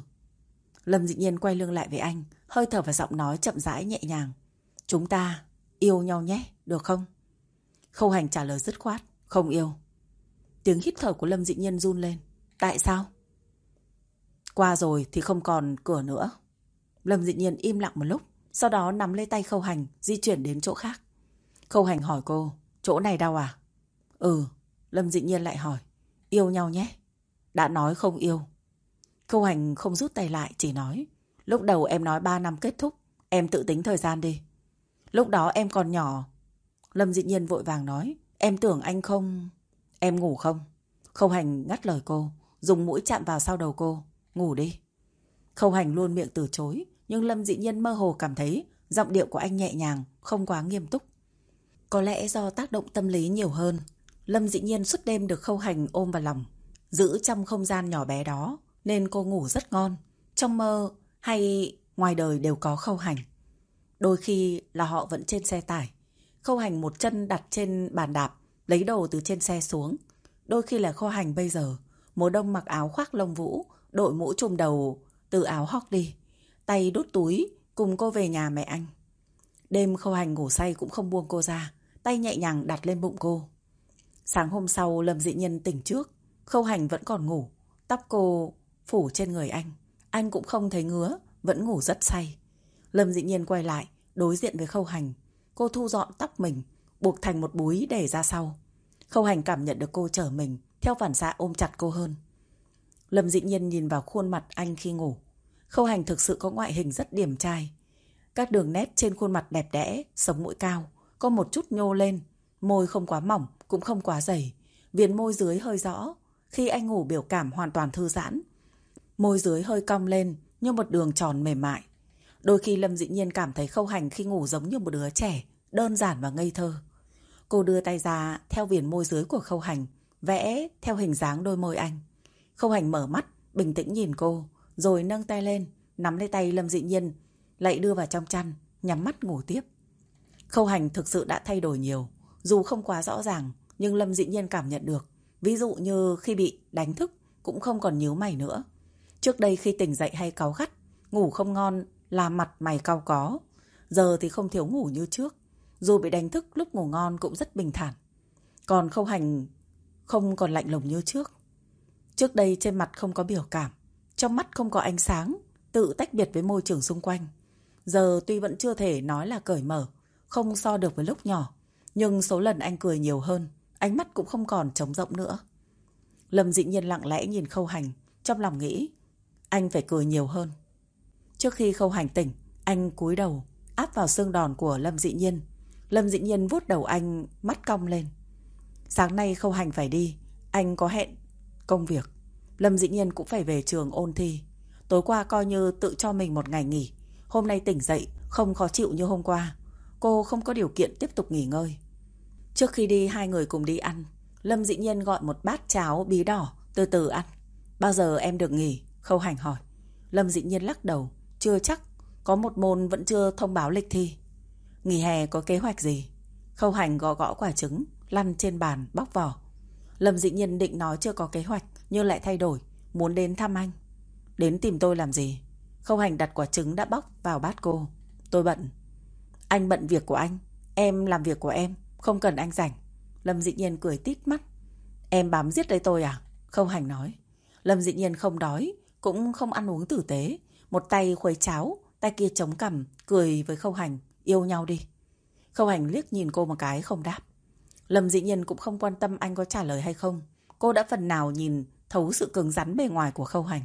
Lâm dĩ nhiên quay lưng lại với anh, hơi thở và giọng nói chậm rãi nhẹ nhàng. Chúng ta yêu nhau nhé, được không? Khâu hành trả lời dứt khoát, không yêu. Tiếng hít thở của Lâm Dị Nhân run lên. Tại sao? Qua rồi thì không còn cửa nữa. Lâm Dị Nhân im lặng một lúc, sau đó nắm lấy tay khâu hành, di chuyển đến chỗ khác. Khâu hành hỏi cô, chỗ này đau à? Ừ, Lâm Dị Nhiên lại hỏi, yêu nhau nhé. Đã nói không yêu. Khâu hành không rút tay lại, chỉ nói, lúc đầu em nói 3 năm kết thúc, em tự tính thời gian đi. Lúc đó em còn nhỏ, Lâm dị nhiên vội vàng nói Em tưởng anh không... Em ngủ không? Khâu hành ngắt lời cô Dùng mũi chạm vào sau đầu cô Ngủ đi. Khâu hành luôn miệng từ chối Nhưng Lâm dị nhiên mơ hồ cảm thấy Giọng điệu của anh nhẹ nhàng Không quá nghiêm túc. Có lẽ do tác động tâm lý nhiều hơn Lâm dị nhiên suốt đêm được khâu hành ôm vào lòng Giữ trong không gian nhỏ bé đó Nên cô ngủ rất ngon. Trong mơ hay ngoài đời đều có khâu hành. Đôi khi là họ vẫn trên xe tải Khâu hành một chân đặt trên bàn đạp, lấy đồ từ trên xe xuống. Đôi khi là khâu hành bây giờ, mùa đông mặc áo khoác lông vũ, đội mũ trùm đầu từ áo hóc đi. Tay đút túi, cùng cô về nhà mẹ anh. Đêm khâu hành ngủ say cũng không buông cô ra, tay nhẹ nhàng đặt lên bụng cô. Sáng hôm sau Lâm Dị Nhân tỉnh trước, khâu hành vẫn còn ngủ, tóc cô phủ trên người anh. Anh cũng không thấy ngứa, vẫn ngủ rất say. Lâm Dị Nhiên quay lại, đối diện với khâu hành, Cô thu dọn tóc mình, buộc thành một búi để ra sau. Khâu hành cảm nhận được cô chở mình, theo phản xạ ôm chặt cô hơn. Lâm dị nhiên nhìn vào khuôn mặt anh khi ngủ. Khâu hành thực sự có ngoại hình rất điểm trai. Các đường nét trên khuôn mặt đẹp đẽ, sống mũi cao, có một chút nhô lên. Môi không quá mỏng, cũng không quá dày. Viền môi dưới hơi rõ. Khi anh ngủ biểu cảm hoàn toàn thư giãn. Môi dưới hơi cong lên như một đường tròn mềm mại. Đôi khi Lâm dĩ nhiên cảm thấy khâu hành khi ngủ giống như một đứa trẻ, đơn giản và ngây thơ. Cô đưa tay ra theo viền môi dưới của khâu hành, vẽ theo hình dáng đôi môi anh. Khâu hành mở mắt, bình tĩnh nhìn cô, rồi nâng tay lên, nắm lấy tay Lâm dị nhiên, lại đưa vào trong chăn, nhắm mắt ngủ tiếp. Khâu hành thực sự đã thay đổi nhiều, dù không quá rõ ràng, nhưng Lâm dị nhiên cảm nhận được. Ví dụ như khi bị đánh thức, cũng không còn nhíu mày nữa. Trước đây khi tỉnh dậy hay cáu gắt, ngủ không ngon là mặt mày cao có. Giờ thì không thiếu ngủ như trước. Dù bị đánh thức lúc ngủ ngon cũng rất bình thản. Còn khâu hành không còn lạnh lùng như trước. Trước đây trên mặt không có biểu cảm, trong mắt không có ánh sáng, tự tách biệt với môi trường xung quanh. Giờ tuy vẫn chưa thể nói là cởi mở, không so được với lúc nhỏ, nhưng số lần anh cười nhiều hơn, ánh mắt cũng không còn trống rộng nữa. Lâm dị nhiên lặng lẽ nhìn khâu hành, trong lòng nghĩ, anh phải cười nhiều hơn. Trước khi khâu hành tỉnh, anh cúi đầu, áp vào xương đòn của Lâm dị nhiên. Lâm dị nhiên vuốt đầu anh, mắt cong lên. Sáng nay khâu hành phải đi, anh có hẹn công việc. Lâm dị nhiên cũng phải về trường ôn thi. Tối qua coi như tự cho mình một ngày nghỉ. Hôm nay tỉnh dậy, không khó chịu như hôm qua. Cô không có điều kiện tiếp tục nghỉ ngơi. Trước khi đi hai người cùng đi ăn. Lâm dị nhiên gọi một bát cháo bí đỏ, từ từ ăn. Bao giờ em được nghỉ? Khâu hành hỏi. Lâm dị nhiên lắc đầu. Chưa chắc. Có một môn vẫn chưa thông báo lịch thi. Nghỉ hè có kế hoạch gì? Khâu hành gõ gõ quả trứng, lăn trên bàn, bóc vỏ. Lâm dị nhiên định nói chưa có kế hoạch, nhưng lại thay đổi, muốn đến thăm anh. Đến tìm tôi làm gì? Khâu hành đặt quả trứng đã bóc vào bát cô. Tôi bận. Anh bận việc của anh, em làm việc của em, không cần anh rảnh. Lâm dị nhiên cười tít mắt. Em bám giết lấy tôi à? Khâu hành nói. Lâm dị nhiên không đói, cũng không ăn uống tử tế. Một tay khuấy cháo, tay kia chống cằm, cười với khâu hành, yêu nhau đi. Khâu hành liếc nhìn cô một cái không đáp. Lâm dị nhiên cũng không quan tâm anh có trả lời hay không. Cô đã phần nào nhìn thấu sự cứng rắn bề ngoài của khâu hành.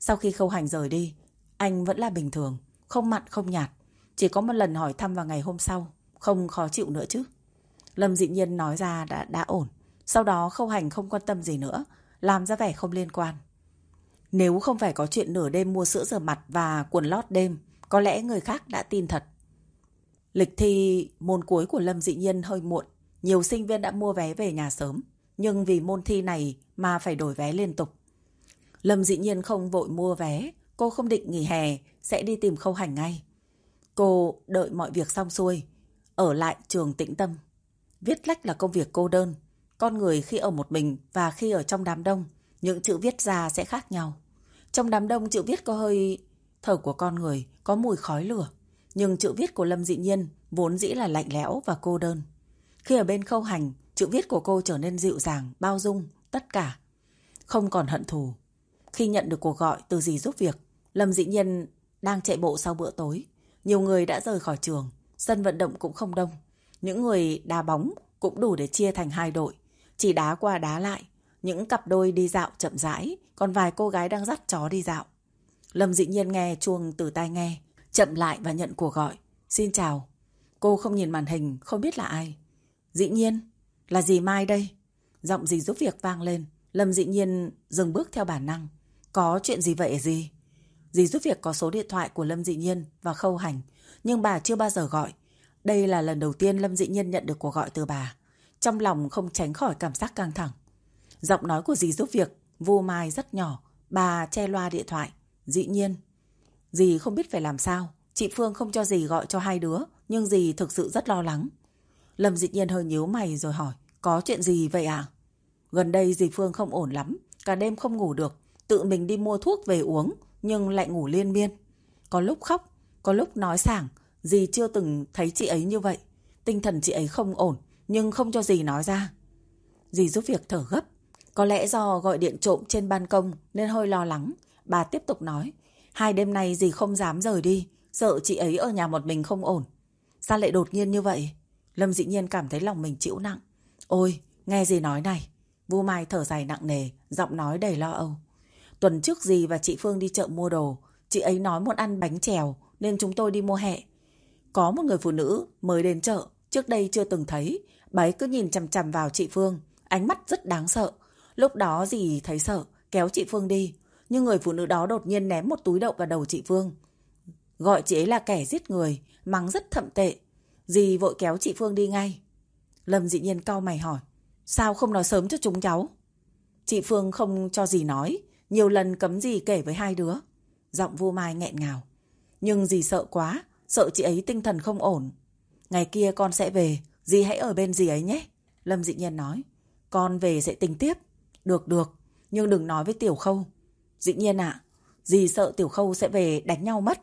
Sau khi khâu hành rời đi, anh vẫn là bình thường, không mặn không nhạt. Chỉ có một lần hỏi thăm vào ngày hôm sau, không khó chịu nữa chứ. Lâm dị nhiên nói ra đã, đã ổn. Sau đó khâu hành không quan tâm gì nữa, làm ra vẻ không liên quan. Nếu không phải có chuyện nửa đêm mua sữa rửa mặt và quần lót đêm, có lẽ người khác đã tin thật. Lịch thi môn cuối của Lâm dị nhiên hơi muộn, nhiều sinh viên đã mua vé về nhà sớm, nhưng vì môn thi này mà phải đổi vé liên tục. Lâm dị nhiên không vội mua vé, cô không định nghỉ hè, sẽ đi tìm khâu hành ngay. Cô đợi mọi việc xong xuôi, ở lại trường tĩnh tâm. Viết lách là công việc cô đơn. Con người khi ở một mình và khi ở trong đám đông, những chữ viết ra sẽ khác nhau. Trong đám đông chữ viết có hơi thở của con người, có mùi khói lửa. Nhưng chữ viết của Lâm dị nhiên vốn dĩ là lạnh lẽo và cô đơn. Khi ở bên khâu hành, chữ viết của cô trở nên dịu dàng, bao dung, tất cả. Không còn hận thù. Khi nhận được cuộc gọi từ dì giúp việc, Lâm Dị nhiên đang chạy bộ sau bữa tối. Nhiều người đã rời khỏi trường, sân vận động cũng không đông. Những người đá bóng cũng đủ để chia thành hai đội. Chỉ đá qua đá lại, những cặp đôi đi dạo chậm rãi, còn vài cô gái đang dắt chó đi dạo. Lâm dĩ nhiên nghe chuông từ tai nghe, chậm lại và nhận cuộc gọi. Xin chào. Cô không nhìn màn hình, không biết là ai. Dĩ nhiên, là dì Mai đây. Giọng dì giúp việc vang lên. Lâm dĩ nhiên dừng bước theo bản năng. Có chuyện gì vậy gì? Dì giúp việc có số điện thoại của Lâm dĩ nhiên và khâu hành. Nhưng bà chưa bao giờ gọi. Đây là lần đầu tiên Lâm dĩ nhiên nhận được cuộc gọi từ bà. Trong lòng không tránh khỏi cảm giác căng thẳng. Giọng nói của dì giúp việc, vô mai rất nhỏ. Bà che loa điện thoại. Dĩ nhiên. Dì không biết phải làm sao. Chị Phương không cho dì gọi cho hai đứa. Nhưng dì thực sự rất lo lắng. Lâm dị nhiên hơi nhíu mày rồi hỏi, có chuyện gì vậy à? Gần đây dì Phương không ổn lắm, cả đêm không ngủ được, tự mình đi mua thuốc về uống, nhưng lại ngủ liên miên. Có lúc khóc, có lúc nói sảng, dì chưa từng thấy chị ấy như vậy. Tinh thần chị ấy không ổn, nhưng không cho dì nói ra. Dì giúp việc thở gấp, có lẽ do gọi điện trộm trên ban công nên hơi lo lắng. Bà tiếp tục nói, hai đêm nay dì không dám rời đi, sợ chị ấy ở nhà một mình không ổn. Sao lại đột nhiên như vậy? Lâm dĩ nhiên cảm thấy lòng mình chịu nặng. Ôi, nghe gì nói này. Vu Mai thở dài nặng nề, giọng nói đầy lo âu. Tuần trước dì và chị Phương đi chợ mua đồ. Chị ấy nói muốn ăn bánh trèo nên chúng tôi đi mua hẹ. Có một người phụ nữ mới đến chợ, trước đây chưa từng thấy. Bà ấy cứ nhìn chằm chằm vào chị Phương, ánh mắt rất đáng sợ. Lúc đó dì thấy sợ, kéo chị Phương đi. Nhưng người phụ nữ đó đột nhiên ném một túi đậu vào đầu chị Phương. Gọi chị ấy là kẻ giết người, mắng rất thậm tệ. Dì vội kéo chị Phương đi ngay. Lâm dị nhiên cau mày hỏi. Sao không nói sớm cho chúng cháu? Chị Phương không cho dì nói. Nhiều lần cấm dì kể với hai đứa. Giọng vô mai nghẹn ngào. Nhưng dì sợ quá. Sợ chị ấy tinh thần không ổn. Ngày kia con sẽ về. Dì hãy ở bên dì ấy nhé. Lâm dị nhiên nói. Con về sẽ tính tiếp. Được được. Nhưng đừng nói với Tiểu Khâu. Dĩ nhiên ạ. dì sợ Tiểu Khâu sẽ về đánh nhau mất.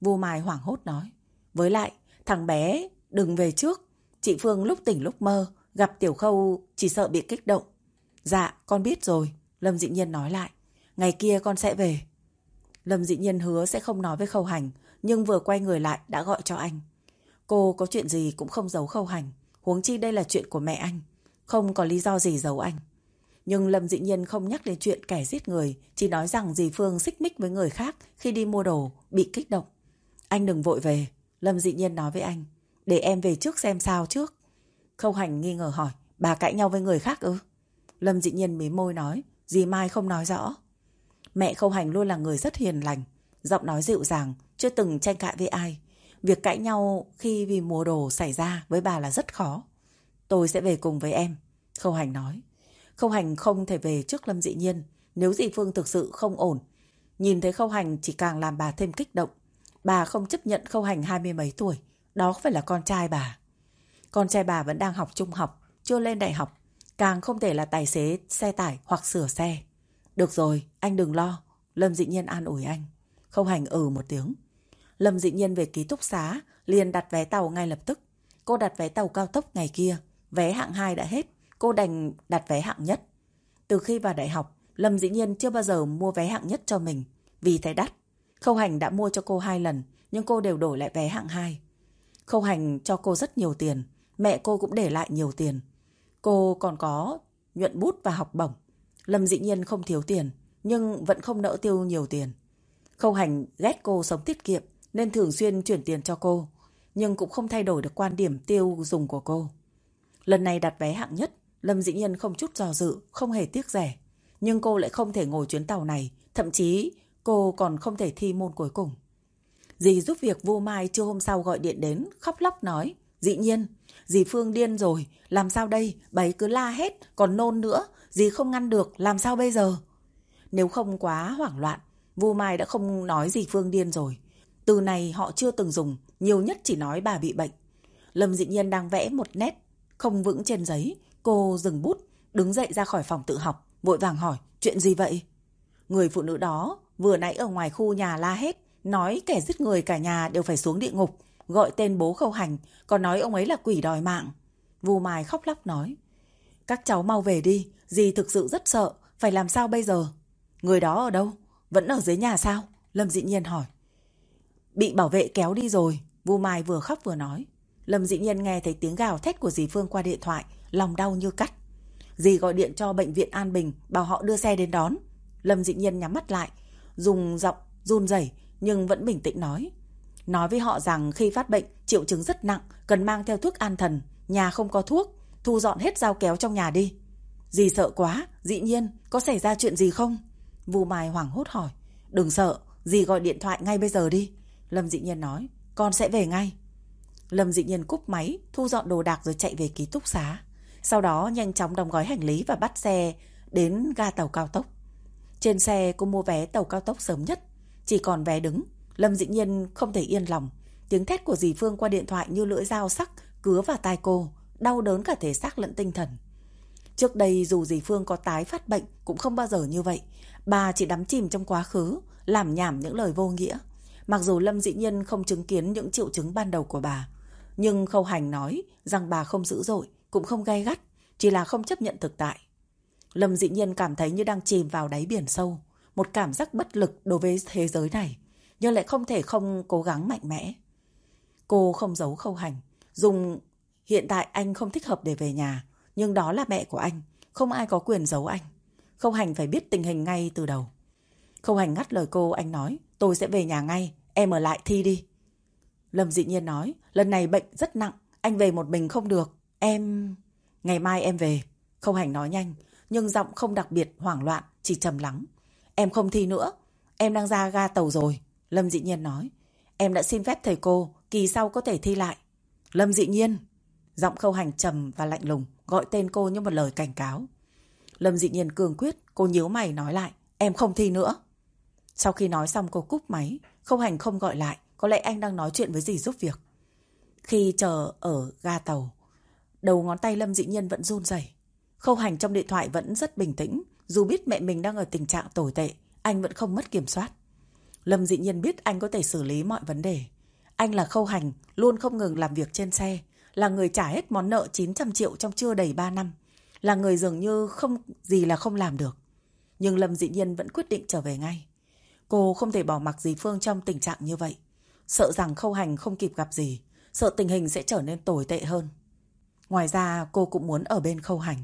Vu Mai hoảng hốt nói. Với lại, thằng bé đừng về trước. Chị Phương lúc tỉnh lúc mơ, gặp Tiểu Khâu chỉ sợ bị kích động. Dạ, con biết rồi. Lâm Dĩ Nhiên nói lại. Ngày kia con sẽ về. Lâm Dĩ Nhiên hứa sẽ không nói với Khâu Hành, nhưng vừa quay người lại đã gọi cho anh. Cô có chuyện gì cũng không giấu Khâu Hành. Huống chi đây là chuyện của mẹ anh. Không có lý do gì giấu anh. Nhưng Lâm Dị Nhiên không nhắc đến chuyện kẻ giết người, chỉ nói rằng dì Phương xích mích với người khác khi đi mua đồ, bị kích động. Anh đừng vội về, Lâm Dị Nhiên nói với anh. Để em về trước xem sao trước. Khâu Hành nghi ngờ hỏi, bà cãi nhau với người khác ư? Lâm Dị Nhiên mí môi nói, dì Mai không nói rõ. Mẹ Khâu Hành luôn là người rất hiền lành, giọng nói dịu dàng, chưa từng tranh cãi với ai. Việc cãi nhau khi vì mua đồ xảy ra với bà là rất khó. Tôi sẽ về cùng với em, Khâu Hành nói. Khâu Hành không thể về trước Lâm Dị Nhiên nếu dị Phương thực sự không ổn. Nhìn thấy Khâu Hành chỉ càng làm bà thêm kích động. Bà không chấp nhận Khâu Hành hai mươi mấy tuổi. Đó phải là con trai bà. Con trai bà vẫn đang học trung học, chưa lên đại học. Càng không thể là tài xế xe tải hoặc sửa xe. Được rồi, anh đừng lo. Lâm dị nhiên an ủi anh. Khâu Hành ừ một tiếng. Lâm dị nhiên về ký túc xá, liền đặt vé tàu ngay lập tức. Cô đặt vé tàu cao tốc ngày kia. Vé hạng 2 đã hết cô đành đặt vé hạng nhất. Từ khi vào đại học, Lâm dĩ nhiên chưa bao giờ mua vé hạng nhất cho mình, vì thấy đắt. Khâu Hành đã mua cho cô hai lần, nhưng cô đều đổi lại vé hạng hai. Khâu Hành cho cô rất nhiều tiền, mẹ cô cũng để lại nhiều tiền. Cô còn có nhuận bút và học bổng. Lâm dĩ nhiên không thiếu tiền, nhưng vẫn không nỡ tiêu nhiều tiền. Khâu Hành ghét cô sống tiết kiệm, nên thường xuyên chuyển tiền cho cô, nhưng cũng không thay đổi được quan điểm tiêu dùng của cô. Lần này đặt vé hạng nhất, Lâm Dĩ Nhiên không chút do dự, không hề tiếc rẻ. Nhưng cô lại không thể ngồi chuyến tàu này, thậm chí cô còn không thể thi môn cuối cùng. Dì giúp việc vô mai chưa hôm sau gọi điện đến, khóc lóc nói. Dĩ nhiên, dì Phương điên rồi, làm sao đây, bà ấy cứ la hết, còn nôn nữa, dì không ngăn được, làm sao bây giờ? Nếu không quá hoảng loạn, vô mai đã không nói dì Phương điên rồi. Từ này họ chưa từng dùng, nhiều nhất chỉ nói bà bị bệnh. Lâm dĩ nhiên đang vẽ một nét, không vững trên giấy, Cô dừng bút, đứng dậy ra khỏi phòng tự học, vội vàng hỏi, chuyện gì vậy? Người phụ nữ đó vừa nãy ở ngoài khu nhà la hết, nói kẻ giết người cả nhà đều phải xuống địa ngục, gọi tên bố khâu hành, còn nói ông ấy là quỷ đòi mạng. Vu Mai khóc lóc nói, các cháu mau về đi, dì thực sự rất sợ, phải làm sao bây giờ? Người đó ở đâu? Vẫn ở dưới nhà sao? Lâm dị nhiên hỏi. Bị bảo vệ kéo đi rồi, Vu Mai vừa khóc vừa nói. Lâm dị nhiên nghe thấy tiếng gào thét của dì Phương qua điện thoại, lòng đau như cắt. Dì gọi điện cho bệnh viện An Bình, bảo họ đưa xe đến đón. Lâm dị nhiên nhắm mắt lại, dùng giọng run rẩy nhưng vẫn bình tĩnh nói. Nói với họ rằng khi phát bệnh, triệu chứng rất nặng, cần mang theo thuốc an thần, nhà không có thuốc, thu dọn hết dao kéo trong nhà đi. Dì sợ quá, dĩ nhiên, có xảy ra chuyện gì không? Vu Mai hoảng hốt hỏi. Đừng sợ, dì gọi điện thoại ngay bây giờ đi. Lâm dị nhiên nói, con sẽ về ngay. Lâm dị nhiên cúp máy, thu dọn đồ đạc rồi chạy về ký túc xá. Sau đó nhanh chóng đóng gói hành lý và bắt xe đến ga tàu cao tốc. Trên xe cô mua vé tàu cao tốc sớm nhất. Chỉ còn vé đứng. Lâm dĩ nhiên không thể yên lòng. Tiếng thét của dì Phương qua điện thoại như lưỡi dao sắc cứa vào tai cô. Đau đớn cả thể xác lẫn tinh thần. Trước đây dù dì Phương có tái phát bệnh cũng không bao giờ như vậy. Bà chỉ đắm chìm trong quá khứ, làm nhảm những lời vô nghĩa. Mặc dù Lâm dĩ nhiên không chứng kiến những triệu chứng ban đầu của bà. Nhưng Khâu Hành nói rằng bà không dữ dội, cũng không gay gắt, chỉ là không chấp nhận thực tại. Lâm dị nhiên cảm thấy như đang chìm vào đáy biển sâu, một cảm giác bất lực đối với thế giới này, nhưng lại không thể không cố gắng mạnh mẽ. Cô không giấu khâu hành, dùng hiện tại anh không thích hợp để về nhà, nhưng đó là mẹ của anh, không ai có quyền giấu anh. Khâu hành phải biết tình hình ngay từ đầu. Khâu hành ngắt lời cô, anh nói, tôi sẽ về nhà ngay, em ở lại thi đi. Lâm dị nhiên nói, lần này bệnh rất nặng, anh về một mình không được. Em... Ngày mai em về. Không hành nói nhanh, nhưng giọng không đặc biệt hoảng loạn, chỉ trầm lắng. Em không thi nữa. Em đang ra ga tàu rồi. Lâm dị nhiên nói. Em đã xin phép thầy cô, kỳ sau có thể thi lại. Lâm dị nhiên. Giọng khâu hành trầm và lạnh lùng, gọi tên cô như một lời cảnh cáo. Lâm dị nhiên cường quyết, cô nhíu mày nói lại, em không thi nữa. Sau khi nói xong cô cúp máy, khâu hành không gọi lại, có lẽ anh đang nói chuyện với dì giúp việc. Khi chờ ở ga tàu, đầu ngón tay Lâm dị nhân vẫn run rẩy. Khâu hành trong điện thoại vẫn rất bình tĩnh, dù biết mẹ mình đang ở tình trạng tồi tệ, anh vẫn không mất kiểm soát. Lâm dị nhân biết anh có thể xử lý mọi vấn đề. Anh là khâu hành, luôn không ngừng làm việc trên xe, là người trả hết món nợ 900 triệu trong chưa đầy 3 năm, là người dường như không gì là không làm được. Nhưng Lâm dị nhiên vẫn quyết định trở về ngay. Cô không thể bỏ mặc dì Phương trong tình trạng như vậy. Sợ rằng khâu hành không kịp gặp gì, sợ tình hình sẽ trở nên tồi tệ hơn. Ngoài ra cô cũng muốn ở bên khâu hành.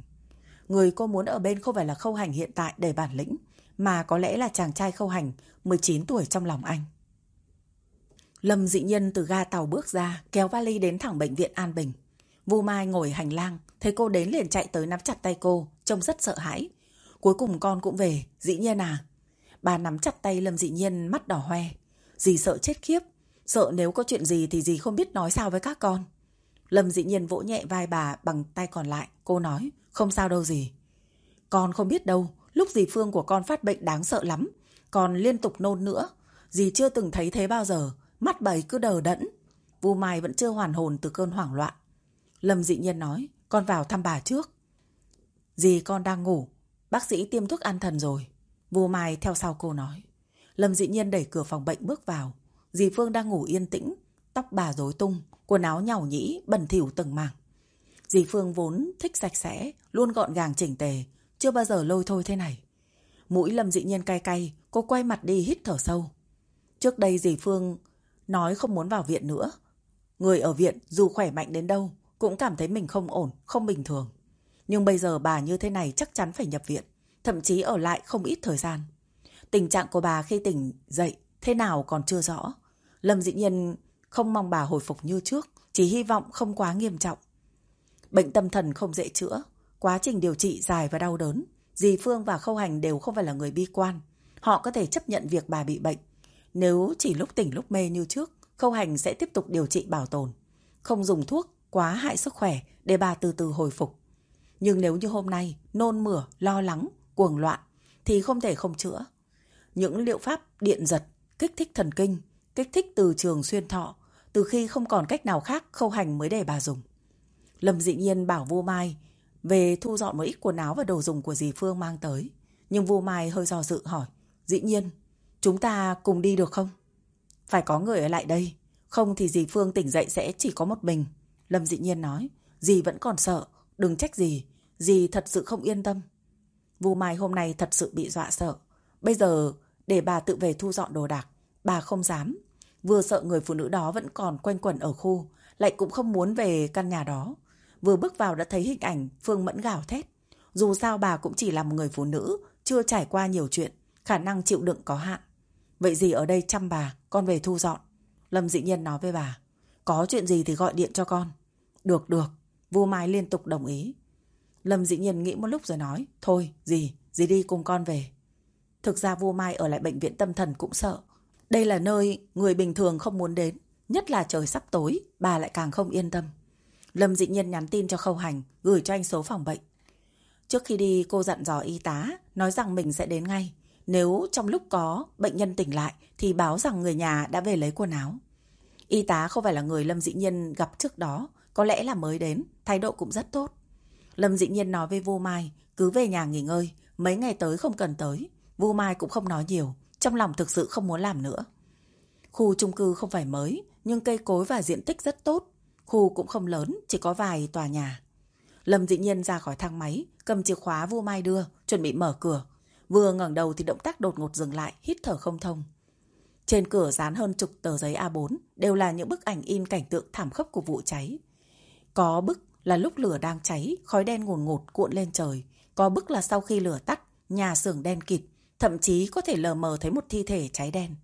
Người cô muốn ở bên không phải là khâu hành hiện tại đầy bản lĩnh, mà có lẽ là chàng trai khâu hành 19 tuổi trong lòng anh. Lâm dị nhân từ ga tàu bước ra, kéo vali đến thẳng bệnh viện An Bình. Vu Mai ngồi hành lang, thấy cô đến liền chạy tới nắm chặt tay cô, trông rất sợ hãi. Cuối cùng con cũng về, dĩ nhiên à. Bà nắm chặt tay Lâm dị nhiên mắt đỏ hoe. Dì sợ chết khiếp, sợ nếu có chuyện gì thì dì không biết nói sao với các con. Lâm dị nhiên vỗ nhẹ vai bà bằng tay còn lại, cô nói, không sao đâu gì. Con không biết đâu, lúc dì Phương của con phát bệnh đáng sợ lắm, còn liên tục nôn nữa. Dì chưa từng thấy thế bao giờ, mắt bầy cứ đờ đẫn. Vu Mai vẫn chưa hoàn hồn từ cơn hoảng loạn. Lâm dị nhiên nói, con vào thăm bà trước. Dì con đang ngủ, bác sĩ tiêm thuốc an thần rồi. Vu Mai theo sau cô nói. Lâm dị nhiên đẩy cửa phòng bệnh bước vào. Dì Phương đang ngủ yên tĩnh, tóc bà rối tung, quần áo nhàu nhĩ, bẩn thỉu từng mảng. Dì Phương vốn thích sạch sẽ, luôn gọn gàng chỉnh tề, chưa bao giờ lôi thôi thế này. Mũi Lâm dị nhiên cay cay, cô quay mặt đi hít thở sâu. Trước đây dì Phương nói không muốn vào viện nữa. Người ở viện dù khỏe mạnh đến đâu cũng cảm thấy mình không ổn, không bình thường. Nhưng bây giờ bà như thế này chắc chắn phải nhập viện, thậm chí ở lại không ít thời gian. Tình trạng của bà khi tỉnh dậy thế nào còn chưa rõ. Lâm dị nhiên không mong bà hồi phục như trước, chỉ hy vọng không quá nghiêm trọng. Bệnh tâm thần không dễ chữa, quá trình điều trị dài và đau đớn. Dì Phương và Khâu Hành đều không phải là người bi quan. Họ có thể chấp nhận việc bà bị bệnh. Nếu chỉ lúc tỉnh lúc mê như trước, Khâu Hành sẽ tiếp tục điều trị bảo tồn. Không dùng thuốc quá hại sức khỏe để bà từ từ hồi phục. Nhưng nếu như hôm nay nôn mửa, lo lắng, cuồng loạn thì không thể không chữa. Những liệu pháp điện giật, kích thích thần kinh, kích thích từ trường xuyên thọ, từ khi không còn cách nào khác khâu hành mới để bà dùng. Lâm dị nhiên bảo vô mai về thu dọn một ít quần áo và đồ dùng của dì Phương mang tới. Nhưng vô mai hơi do dự hỏi, dĩ nhiên, chúng ta cùng đi được không? Phải có người ở lại đây, không thì dì Phương tỉnh dậy sẽ chỉ có một mình. Lâm dị nhiên nói, dì vẫn còn sợ, đừng trách dì, dì thật sự không yên tâm. Vu Mai hôm nay thật sự bị dọa sợ. Bây giờ để bà tự về thu dọn đồ đạc, bà không dám. Vừa sợ người phụ nữ đó vẫn còn quanh quẩn ở khu, lại cũng không muốn về căn nhà đó. Vừa bước vào đã thấy hình ảnh Phương Mẫn gào thét. Dù sao bà cũng chỉ là một người phụ nữ, chưa trải qua nhiều chuyện, khả năng chịu đựng có hạn. Vậy gì ở đây chăm bà, con về thu dọn. Lâm dị nhiên nói với bà, có chuyện gì thì gọi điện cho con. Được, được. Vu Mai liên tục đồng ý. Lâm dị nhiên nghĩ một lúc rồi nói, thôi, gì, gì đi cùng con về. Thực ra Vu Mai ở lại bệnh viện tâm thần cũng sợ. Đây là nơi người bình thường không muốn đến, nhất là trời sắp tối, bà lại càng không yên tâm. Lâm dị nhiên nhắn tin cho Khâu Hành, gửi cho anh số phòng bệnh. Trước khi đi, cô dặn dò y tá, nói rằng mình sẽ đến ngay. Nếu trong lúc có bệnh nhân tỉnh lại, thì báo rằng người nhà đã về lấy quần áo. Y tá không phải là người Lâm dị nhiên gặp trước đó, có lẽ là mới đến, thái độ cũng rất tốt. Lâm dị nhiên nói với Vô Mai, cứ về nhà nghỉ ngơi, mấy ngày tới không cần tới. Vô Mai cũng không nói nhiều, trong lòng thực sự không muốn làm nữa. Khu chung cư không phải mới, nhưng cây cối và diện tích rất tốt. Khu cũng không lớn, chỉ có vài tòa nhà. Lâm dĩ nhiên ra khỏi thang máy, cầm chìa khóa vua mai đưa, chuẩn bị mở cửa. Vừa ngẩng đầu thì động tác đột ngột dừng lại, hít thở không thông. Trên cửa dán hơn chục tờ giấy A4, đều là những bức ảnh in cảnh tượng thảm khốc của vụ cháy. Có bức là lúc lửa đang cháy, khói đen ngùn ngột cuộn lên trời. Có bức là sau khi lửa tắt, nhà xưởng đen kịt, thậm chí có thể lờ mờ thấy một thi thể cháy đen.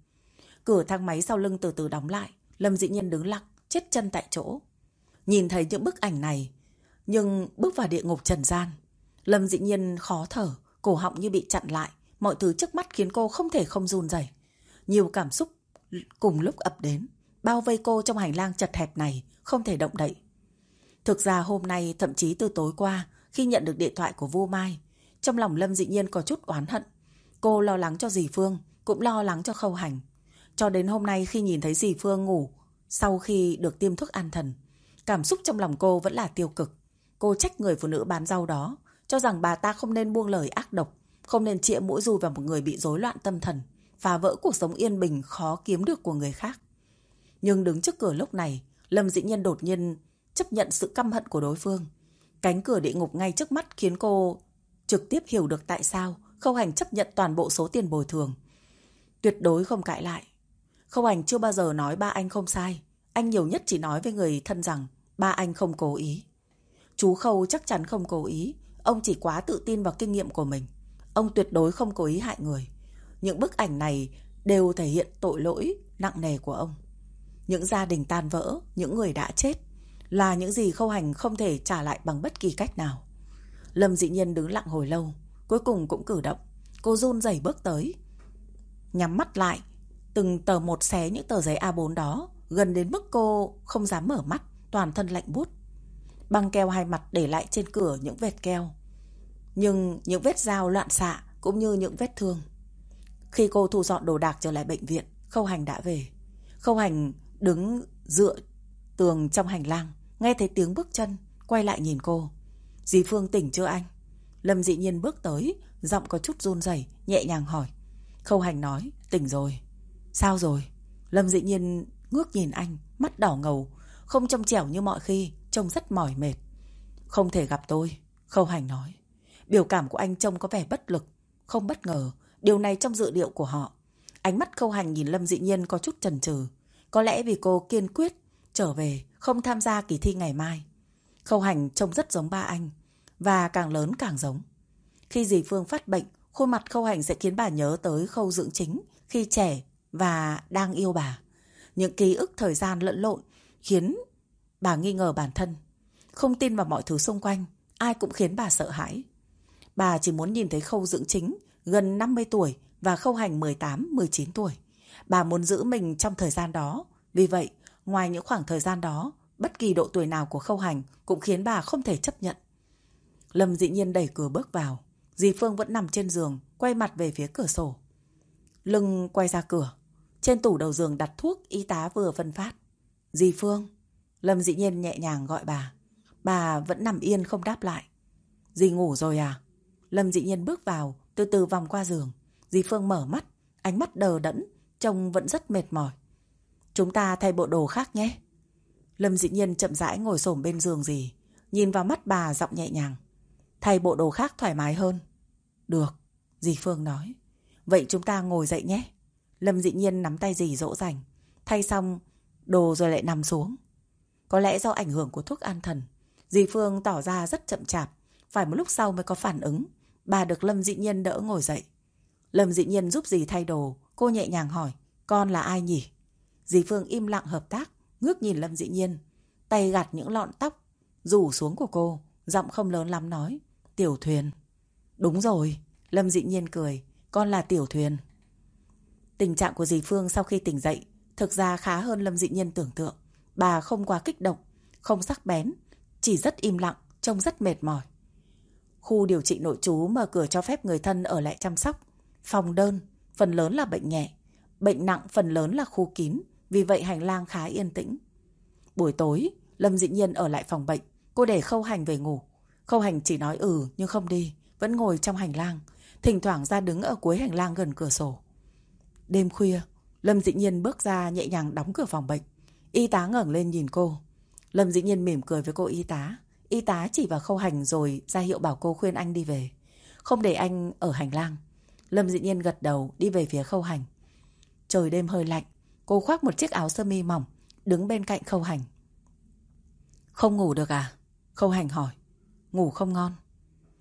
Cửa thang máy sau lưng từ từ đóng lại, Lâm dĩ nhiên đứng lặng, chết chân tại chỗ. Nhìn thấy những bức ảnh này, nhưng bước vào địa ngục trần gian. Lâm dĩ nhiên khó thở, cổ họng như bị chặn lại, mọi thứ trước mắt khiến cô không thể không run rẩy. Nhiều cảm xúc cùng lúc ập đến. bao vây cô trong hành lang chật hẹp này, không thể động đậy. Thực ra hôm nay, thậm chí từ tối qua, khi nhận được điện thoại của Vu Mai, trong lòng Lâm dị nhiên có chút oán hận. Cô lo lắng cho dì Phương, cũng lo lắng cho khâu hành. Cho đến hôm nay khi nhìn thấy dì Phương ngủ, sau khi được tiêm thuốc an thần, cảm xúc trong lòng cô vẫn là tiêu cực. Cô trách người phụ nữ bán rau đó, cho rằng bà ta không nên buông lời ác độc, không nên chĩa mũi dùi vào một người bị rối loạn tâm thần, phá vỡ cuộc sống yên bình khó kiếm được của người khác. Nhưng đứng trước cửa lúc này, Lâm Dĩ Nhân đột nhiên chấp nhận sự căm hận của đối phương. Cánh cửa địa ngục ngay trước mắt khiến cô trực tiếp hiểu được tại sao Khâu Hành chấp nhận toàn bộ số tiền bồi thường. Tuyệt đối không cãi lại. Khâu Hành chưa bao giờ nói ba anh không sai. Anh nhiều nhất chỉ nói với người thân rằng ba anh không cố ý. Chú Khâu chắc chắn không cố ý. Ông chỉ quá tự tin vào kinh nghiệm của mình. Ông tuyệt đối không cố ý hại người. Những bức ảnh này đều thể hiện tội lỗi nặng nề của ông. Những gia đình tan vỡ, những người đã chết là những gì Khâu Hành không thể trả lại bằng bất kỳ cách nào. Lâm dị nhiên đứng lặng hồi lâu, cuối cùng cũng cử động. Cô run rẩy bước tới. Nhắm mắt lại, từng tờ một xé những tờ giấy A4 đó, gần đến mức cô không dám mở mắt, toàn thân lạnh bút. Băng keo hai mặt để lại trên cửa những vệt keo. Nhưng những vết dao loạn xạ cũng như những vết thương. Khi cô thu dọn đồ đạc trở lại bệnh viện, Khâu Hành đã về. Khâu Hành đứng dựa tường trong hành lang, nghe thấy tiếng bước chân, quay lại nhìn cô. Dì Phương tỉnh chưa anh? Lâm dị nhiên bước tới, giọng có chút run rẩy nhẹ nhàng hỏi. Khâu hành nói, tỉnh rồi. Sao rồi? Lâm dị nhiên ngước nhìn anh, mắt đỏ ngầu, không trong trẻo như mọi khi, trông rất mỏi mệt. Không thể gặp tôi, Khâu hành nói. Biểu cảm của anh trông có vẻ bất lực, không bất ngờ, điều này trong dự liệu của họ. Ánh mắt khâu hành nhìn Lâm dị nhiên có chút chần chừ Có lẽ vì cô kiên quyết trở về, không tham gia kỳ thi ngày mai. Khâu hành trông rất giống ba anh, và càng lớn càng giống. Khi dì Phương phát bệnh, khuôn mặt khâu hành sẽ khiến bà nhớ tới khâu dưỡng chính khi trẻ và đang yêu bà. Những ký ức thời gian lẫn lộn khiến bà nghi ngờ bản thân. Không tin vào mọi thứ xung quanh, ai cũng khiến bà sợ hãi. Bà chỉ muốn nhìn thấy khâu dưỡng chính gần 50 tuổi và khâu hành 18-19 tuổi. Bà muốn giữ mình trong thời gian đó. Vì vậy, ngoài những khoảng thời gian đó, bất kỳ độ tuổi nào của khâu hành cũng khiến bà không thể chấp nhận. Lâm dĩ nhiên đẩy cửa bước vào. Dì Phương vẫn nằm trên giường, quay mặt về phía cửa sổ. Lưng quay ra cửa. Trên tủ đầu giường đặt thuốc y tá vừa phân phát. Dì Phương. Lâm dĩ nhiên nhẹ nhàng gọi bà. Bà vẫn nằm yên không đáp lại. Dì ngủ rồi à? Lâm dĩ nhiên bước vào, từ từ vòng qua giường. Dì Phương mở mắt, ánh mắt đờ đẫn, trông vẫn rất mệt mỏi. Chúng ta thay bộ đồ khác nhé. Lâm dĩ nhiên chậm rãi ngồi xổm bên giường dì, nhìn vào mắt bà giọng nhẹ nhàng. Thay bộ đồ khác thoải mái hơn. Được, dì Phương nói. Vậy chúng ta ngồi dậy nhé. Lâm dị nhiên nắm tay dì dỗ dành. Thay xong đồ rồi lại nằm xuống. Có lẽ do ảnh hưởng của thuốc an thần. Dì Phương tỏ ra rất chậm chạp. Phải một lúc sau mới có phản ứng. Bà được Lâm dị nhiên đỡ ngồi dậy. Lâm dị nhiên giúp dì thay đồ. Cô nhẹ nhàng hỏi. Con là ai nhỉ? Dì Phương im lặng hợp tác. Ngước nhìn Lâm dị nhiên. Tay gạt những lọn tóc. Rủ xuống của cô. Giọng không lớn lắm nói. Tiểu thuyền. Đúng rồi, Lâm dị nhiên cười. Con là tiểu thuyền. Tình trạng của dì Phương sau khi tỉnh dậy thực ra khá hơn Lâm dị nhiên tưởng tượng. Bà không quá kích động, không sắc bén, chỉ rất im lặng, trông rất mệt mỏi. Khu điều trị nội trú mở cửa cho phép người thân ở lại chăm sóc. Phòng đơn, phần lớn là bệnh nhẹ. Bệnh nặng phần lớn là khu kín, vì vậy hành lang khá yên tĩnh. Buổi tối, Lâm dị nhiên ở lại phòng bệnh, cô để khâu hành về ngủ. Khâu hành chỉ nói ừ nhưng không đi, vẫn ngồi trong hành lang, thỉnh thoảng ra đứng ở cuối hành lang gần cửa sổ. Đêm khuya, Lâm Dĩ Nhiên bước ra nhẹ nhàng đóng cửa phòng bệnh. Y tá ngẩng lên nhìn cô. Lâm Dĩ Nhiên mỉm cười với cô y tá. Y tá chỉ vào khâu hành rồi ra hiệu bảo cô khuyên anh đi về. Không để anh ở hành lang. Lâm Dĩ Nhiên gật đầu đi về phía khâu hành. Trời đêm hơi lạnh. Cô khoác một chiếc áo sơ mi mỏng, đứng bên cạnh khâu hành. Không ngủ được à? Khâu hành hỏi. Ngủ không ngon.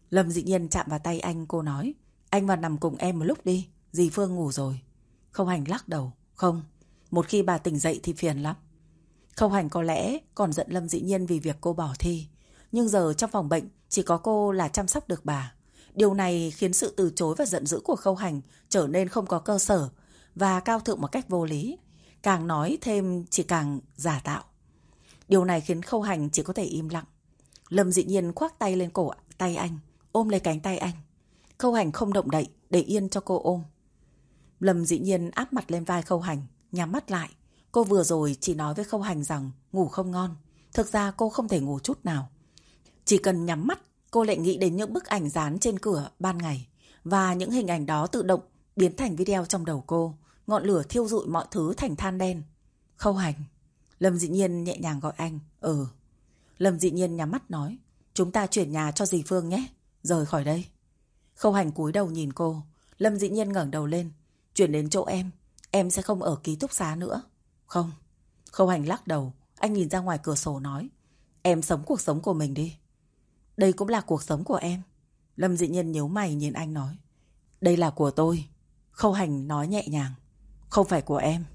Lâm dị nhiên chạm vào tay anh, cô nói. Anh vào nằm cùng em một lúc đi. Dì Phương ngủ rồi. Khâu hành lắc đầu. Không. Một khi bà tỉnh dậy thì phiền lắm. Khâu hành có lẽ còn giận Lâm dị nhiên vì việc cô bỏ thi. Nhưng giờ trong phòng bệnh chỉ có cô là chăm sóc được bà. Điều này khiến sự từ chối và giận dữ của khâu hành trở nên không có cơ sở và cao thượng một cách vô lý. càng nói thêm chỉ càng giả tạo. Điều này khiến khâu hành chỉ có thể im lặng. Lâm dị nhiên khoác tay lên cổ tay anh, ôm lấy cánh tay anh. Khâu hành không động đậy, để yên cho cô ôm. Lâm dị nhiên áp mặt lên vai khâu hành, nhắm mắt lại. Cô vừa rồi chỉ nói với khâu hành rằng ngủ không ngon. Thực ra cô không thể ngủ chút nào. Chỉ cần nhắm mắt, cô lại nghĩ đến những bức ảnh dán trên cửa ban ngày. Và những hình ảnh đó tự động biến thành video trong đầu cô. Ngọn lửa thiêu rụi mọi thứ thành than đen. Khâu hành. Lâm dị nhiên nhẹ nhàng gọi anh. Ừ. Lâm dị nhiên nhắm mắt nói. Chúng ta chuyển nhà cho dì Phương nhé. Rời khỏi đây. Khâu hành cúi đầu nhìn cô. Lâm dị nhiên ngẩng đầu lên. Chuyển đến chỗ em. Em sẽ không ở ký túc xá nữa. Không. Khâu hành lắc đầu. Anh nhìn ra ngoài cửa sổ nói. Em sống cuộc sống của mình đi. Đây cũng là cuộc sống của em. Lâm dị nhiên nhíu mày nhìn anh nói. Đây là của tôi. Khâu hành nói nhẹ nhàng. Không phải của em.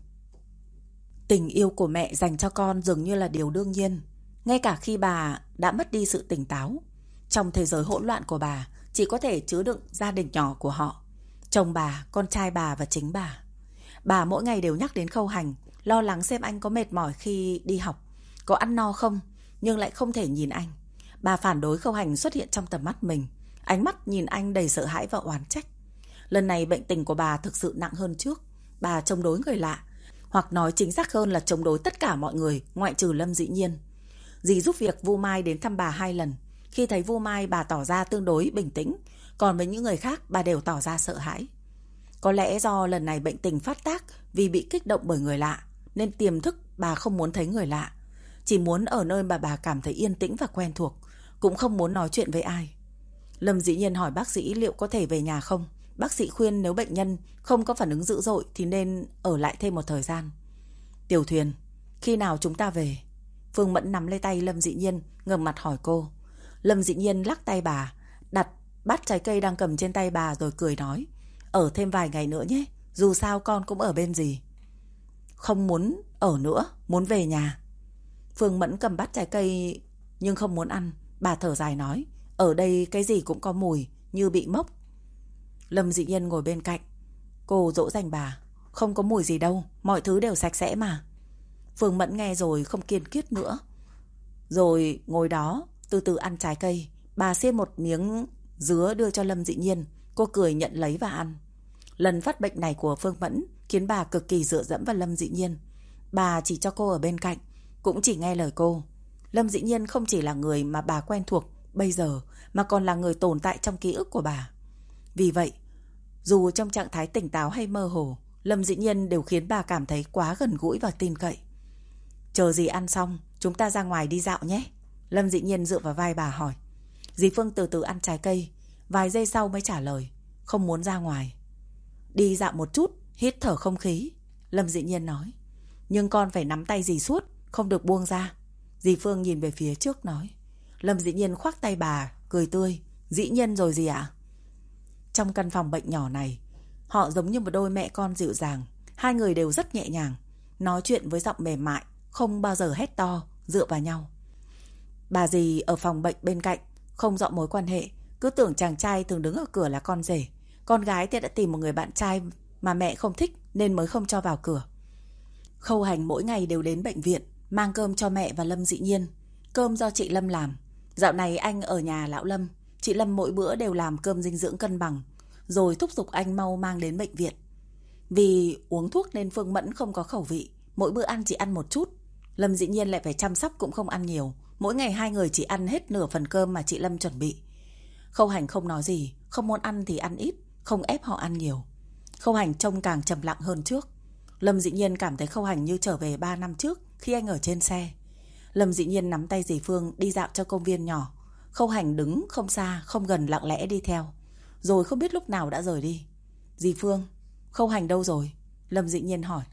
Tình yêu của mẹ dành cho con dường như là điều đương nhiên. Ngay cả khi bà đã mất đi sự tỉnh táo. Trong thế giới hỗn loạn của bà, chỉ có thể chứa đựng gia đình nhỏ của họ. Chồng bà, con trai bà và chính bà. Bà mỗi ngày đều nhắc đến khâu hành, lo lắng xem anh có mệt mỏi khi đi học, có ăn no không, nhưng lại không thể nhìn anh. Bà phản đối khâu hành xuất hiện trong tầm mắt mình. Ánh mắt nhìn anh đầy sợ hãi và oán trách. Lần này bệnh tình của bà thực sự nặng hơn trước. Bà chống đối người lạ, hoặc nói chính xác hơn là chống đối tất cả mọi người, ngoại trừ Lâm dĩ nhiên. Dì giúp việc Vu Mai đến thăm bà hai lần. Khi thấy Vu Mai bà tỏ ra tương đối bình tĩnh, còn với những người khác bà đều tỏ ra sợ hãi. Có lẽ do lần này bệnh tình phát tác vì bị kích động bởi người lạ, nên tiềm thức bà không muốn thấy người lạ. Chỉ muốn ở nơi mà bà cảm thấy yên tĩnh và quen thuộc, cũng không muốn nói chuyện với ai. Lâm dĩ nhiên hỏi bác sĩ liệu có thể về nhà không? Bác sĩ khuyên nếu bệnh nhân không có phản ứng dữ dội thì nên ở lại thêm một thời gian. Tiểu thuyền, khi nào chúng ta về? Phương Mẫn nắm lấy tay Lâm Dị Nhiên, ngẩng mặt hỏi cô. Lâm Dị Nhiên lắc tay bà, đặt bát trái cây đang cầm trên tay bà rồi cười nói. Ở thêm vài ngày nữa nhé, dù sao con cũng ở bên gì. Không muốn ở nữa, muốn về nhà. Phương Mẫn cầm bát trái cây nhưng không muốn ăn. Bà thở dài nói, ở đây cái gì cũng có mùi, như bị mốc. Lâm dị Nhiên ngồi bên cạnh. Cô dỗ dành bà, không có mùi gì đâu, mọi thứ đều sạch sẽ mà. Phương Mẫn nghe rồi không kiên quyết nữa. Rồi ngồi đó, từ từ ăn trái cây. Bà xiên một miếng dứa đưa cho Lâm dị nhiên. Cô cười nhận lấy và ăn. Lần phát bệnh này của Phương Mẫn khiến bà cực kỳ dựa dẫm vào Lâm dị nhiên. Bà chỉ cho cô ở bên cạnh, cũng chỉ nghe lời cô. Lâm Dị nhiên không chỉ là người mà bà quen thuộc bây giờ, mà còn là người tồn tại trong ký ức của bà. Vì vậy, dù trong trạng thái tỉnh táo hay mơ hồ, Lâm dĩ nhiên đều khiến bà cảm thấy quá gần gũi và tin cậy. Chờ gì ăn xong, chúng ta ra ngoài đi dạo nhé. Lâm dĩ nhiên dựa vào vai bà hỏi. Dì Phương từ từ ăn trái cây, vài giây sau mới trả lời, không muốn ra ngoài. Đi dạo một chút, hít thở không khí. Lâm dĩ nhiên nói. Nhưng con phải nắm tay dì suốt, không được buông ra. Dì Phương nhìn về phía trước nói. Lâm dĩ nhiên khoác tay bà, cười tươi. Dĩ nhiên rồi gì ạ? Trong căn phòng bệnh nhỏ này, họ giống như một đôi mẹ con dịu dàng. Hai người đều rất nhẹ nhàng, nói chuyện với giọng mềm mại, không bao giờ hét to, dựa vào nhau. Bà dì ở phòng bệnh bên cạnh, không rõ mối quan hệ, cứ tưởng chàng trai thường đứng ở cửa là con rể. Con gái thì đã tìm một người bạn trai mà mẹ không thích nên mới không cho vào cửa. Khâu hành mỗi ngày đều đến bệnh viện, mang cơm cho mẹ và Lâm dị nhiên. Cơm do chị Lâm làm. Dạo này anh ở nhà lão Lâm, chị Lâm mỗi bữa đều làm cơm dinh dưỡng cân bằng, rồi thúc giục anh mau mang đến bệnh viện. Vì uống thuốc nên Phương Mẫn không có khẩu vị, mỗi bữa ăn chỉ ăn một chút. Lâm dĩ nhiên lại phải chăm sóc cũng không ăn nhiều, mỗi ngày hai người chỉ ăn hết nửa phần cơm mà chị Lâm chuẩn bị. Khâu hành không nói gì, không muốn ăn thì ăn ít, không ép họ ăn nhiều. Khâu hành trông càng trầm lặng hơn trước. Lâm dĩ nhiên cảm thấy khâu hành như trở về 3 năm trước khi anh ở trên xe. Lâm dĩ nhiên nắm tay dì Phương đi dạo cho công viên nhỏ. Khâu hành đứng không xa, không gần lặng lẽ đi theo. Rồi không biết lúc nào đã rời đi. Dì Phương, khâu hành đâu rồi? Lâm dĩ nhiên hỏi.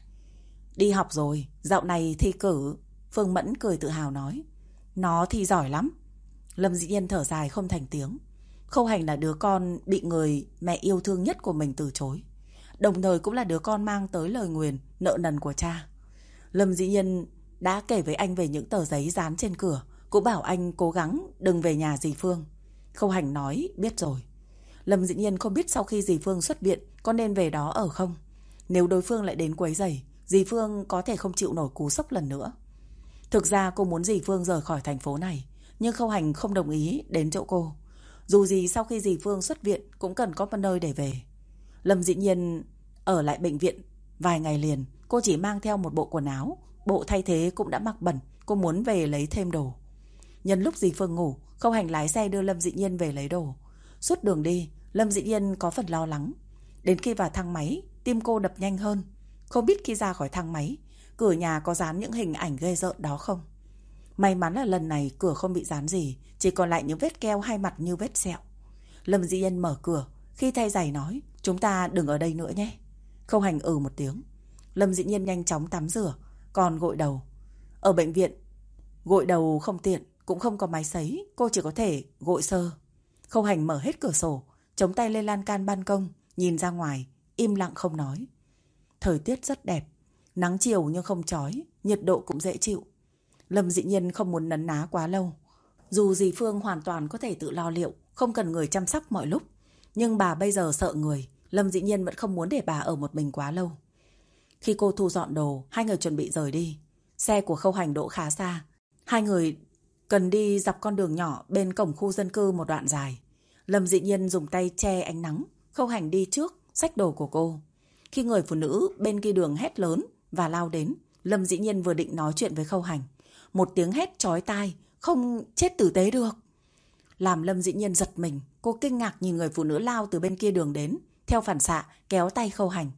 Đi học rồi, dạo này thi cử. Phương Mẫn cười tự hào nói. Nó thi giỏi lắm. Lâm dĩ nhiên thở dài không thành tiếng. Khâu hành là đứa con bị người mẹ yêu thương nhất của mình từ chối. Đồng thời cũng là đứa con mang tới lời nguyền, nợ nần của cha. Lâm dĩ nhiên đã kể với anh về những tờ giấy dán trên cửa. Cũng bảo anh cố gắng đừng về nhà dì Phương. Khâu hành nói biết rồi. Lâm dĩ nhiên không biết sau khi dì Phương xuất viện có nên về đó ở không. Nếu đối phương lại đến quấy giày, dì Phương có thể không chịu nổi cú sốc lần nữa. Thực ra cô muốn dì Phương rời khỏi thành phố này, nhưng Khâu Hành không đồng ý đến chỗ cô. Dù gì sau khi dì Phương xuất viện cũng cần có một nơi để về. Lâm dĩ nhiên ở lại bệnh viện vài ngày liền, cô chỉ mang theo một bộ quần áo, bộ thay thế cũng đã mặc bẩn, cô muốn về lấy thêm đồ. Nhân lúc dì Phương ngủ, Khâu Hành lái xe đưa Lâm Dị Nhiên về lấy đồ. Suốt đường đi, Lâm Dị Nhiên có phần lo lắng. Đến khi vào thang máy, tim cô đập nhanh hơn. Không biết khi ra khỏi thang máy, cửa nhà có dán những hình ảnh ghê rợn đó không? May mắn là lần này cửa không bị dán gì, chỉ còn lại những vết keo hai mặt như vết sẹo. Lâm Dị Yên mở cửa, khi thay giày nói, chúng ta đừng ở đây nữa nhé. Khâu Hành ừ một tiếng. Lâm Dị Nhiên nhanh chóng tắm rửa, còn gội đầu. Ở bệnh viện, gội đầu không tiện, cũng không có máy sấy, cô chỉ có thể gội sơ. Khâu Hành mở hết cửa sổ, chống tay lên lan can ban công, nhìn ra ngoài, im lặng không nói. Thời tiết rất đẹp, nắng chiều nhưng không chói, nhiệt độ cũng dễ chịu. Lâm dị nhiên không muốn nấn ná quá lâu. Dù dì Phương hoàn toàn có thể tự lo liệu, không cần người chăm sóc mọi lúc. Nhưng bà bây giờ sợ người, Lâm dị nhiên vẫn không muốn để bà ở một mình quá lâu. Khi cô thu dọn đồ, hai người chuẩn bị rời đi. Xe của khâu hành đỗ khá xa. Hai người cần đi dọc con đường nhỏ bên cổng khu dân cư một đoạn dài. Lâm dị nhiên dùng tay che ánh nắng, khâu hành đi trước, sách đồ của cô. Khi người phụ nữ bên kia đường hét lớn và lao đến, Lâm dĩ nhiên vừa định nói chuyện với khâu hành. Một tiếng hét chói tai, không chết tử tế được. Làm Lâm dĩ nhiên giật mình, cô kinh ngạc nhìn người phụ nữ lao từ bên kia đường đến, theo phản xạ kéo tay khâu hành.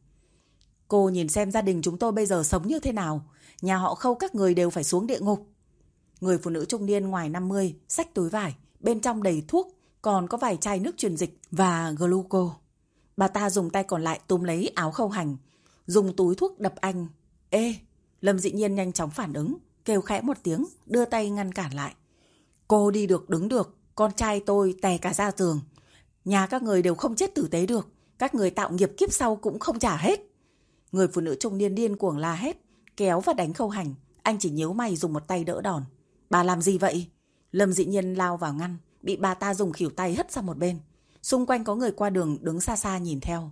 Cô nhìn xem gia đình chúng tôi bây giờ sống như thế nào, nhà họ khâu các người đều phải xuống địa ngục. Người phụ nữ trung niên ngoài 50, xách túi vải, bên trong đầy thuốc, còn có vài chai nước truyền dịch và gluco. Bà ta dùng tay còn lại túm lấy áo khâu hành, dùng túi thuốc đập anh. Ê, Lâm dị nhiên nhanh chóng phản ứng, kêu khẽ một tiếng, đưa tay ngăn cản lại. Cô đi được đứng được, con trai tôi tè cả ra tường. Nhà các người đều không chết tử tế được, các người tạo nghiệp kiếp sau cũng không trả hết. Người phụ nữ trung niên điên cuồng la hét, kéo và đánh khâu hành. Anh chỉ nhíu mày dùng một tay đỡ đòn. Bà làm gì vậy? Lâm dị nhiên lao vào ngăn, bị bà ta dùng khỉu tay hất sang một bên. Xung quanh có người qua đường đứng xa xa nhìn theo.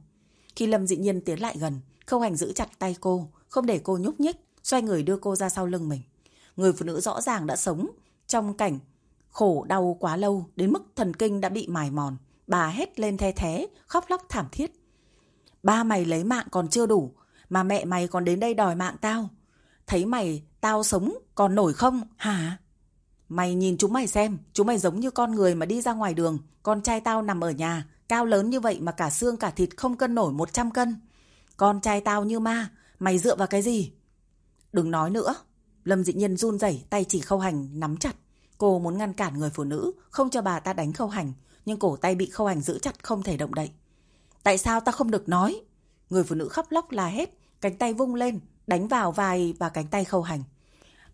Khi Lâm dị nhiên tiến lại gần, khâu hành giữ chặt tay cô, không để cô nhúc nhích, xoay người đưa cô ra sau lưng mình. Người phụ nữ rõ ràng đã sống trong cảnh khổ đau quá lâu đến mức thần kinh đã bị mài mòn. Bà hét lên the thế, khóc lóc thảm thiết. Ba mày lấy mạng còn chưa đủ, mà mẹ mày còn đến đây đòi mạng tao. Thấy mày, tao sống còn nổi không, hả? Mày nhìn chúng mày xem, chúng mày giống như con người mà đi ra ngoài đường. Con trai tao nằm ở nhà, cao lớn như vậy mà cả xương cả thịt không cân nổi 100 cân. Con trai tao như ma, mày dựa vào cái gì? Đừng nói nữa. Lâm dị nhân run rẩy tay chỉ khâu hành nắm chặt. Cô muốn ngăn cản người phụ nữ, không cho bà ta đánh khâu hành, nhưng cổ tay bị khâu hành giữ chặt không thể động đậy. Tại sao ta không được nói? Người phụ nữ khóc lóc la hét, cánh tay vung lên, đánh vào vai và cánh tay khâu hành.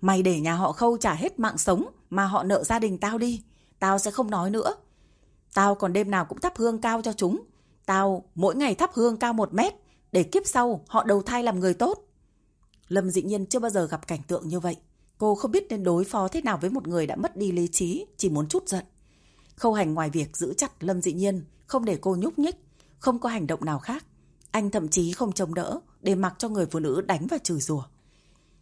Mày để nhà họ khâu trả hết mạng sống mà họ nợ gia đình tao đi. Tao sẽ không nói nữa. Tao còn đêm nào cũng thắp hương cao cho chúng. Tao mỗi ngày thắp hương cao một mét để kiếp sau họ đầu thai làm người tốt. Lâm dị nhiên chưa bao giờ gặp cảnh tượng như vậy. Cô không biết nên đối phó thế nào với một người đã mất đi lý trí, chỉ muốn chút giận. Khâu hành ngoài việc giữ chặt Lâm dị nhiên, không để cô nhúc nhích, không có hành động nào khác. Anh thậm chí không chống đỡ, để mặc cho người phụ nữ đánh và chửi rủa.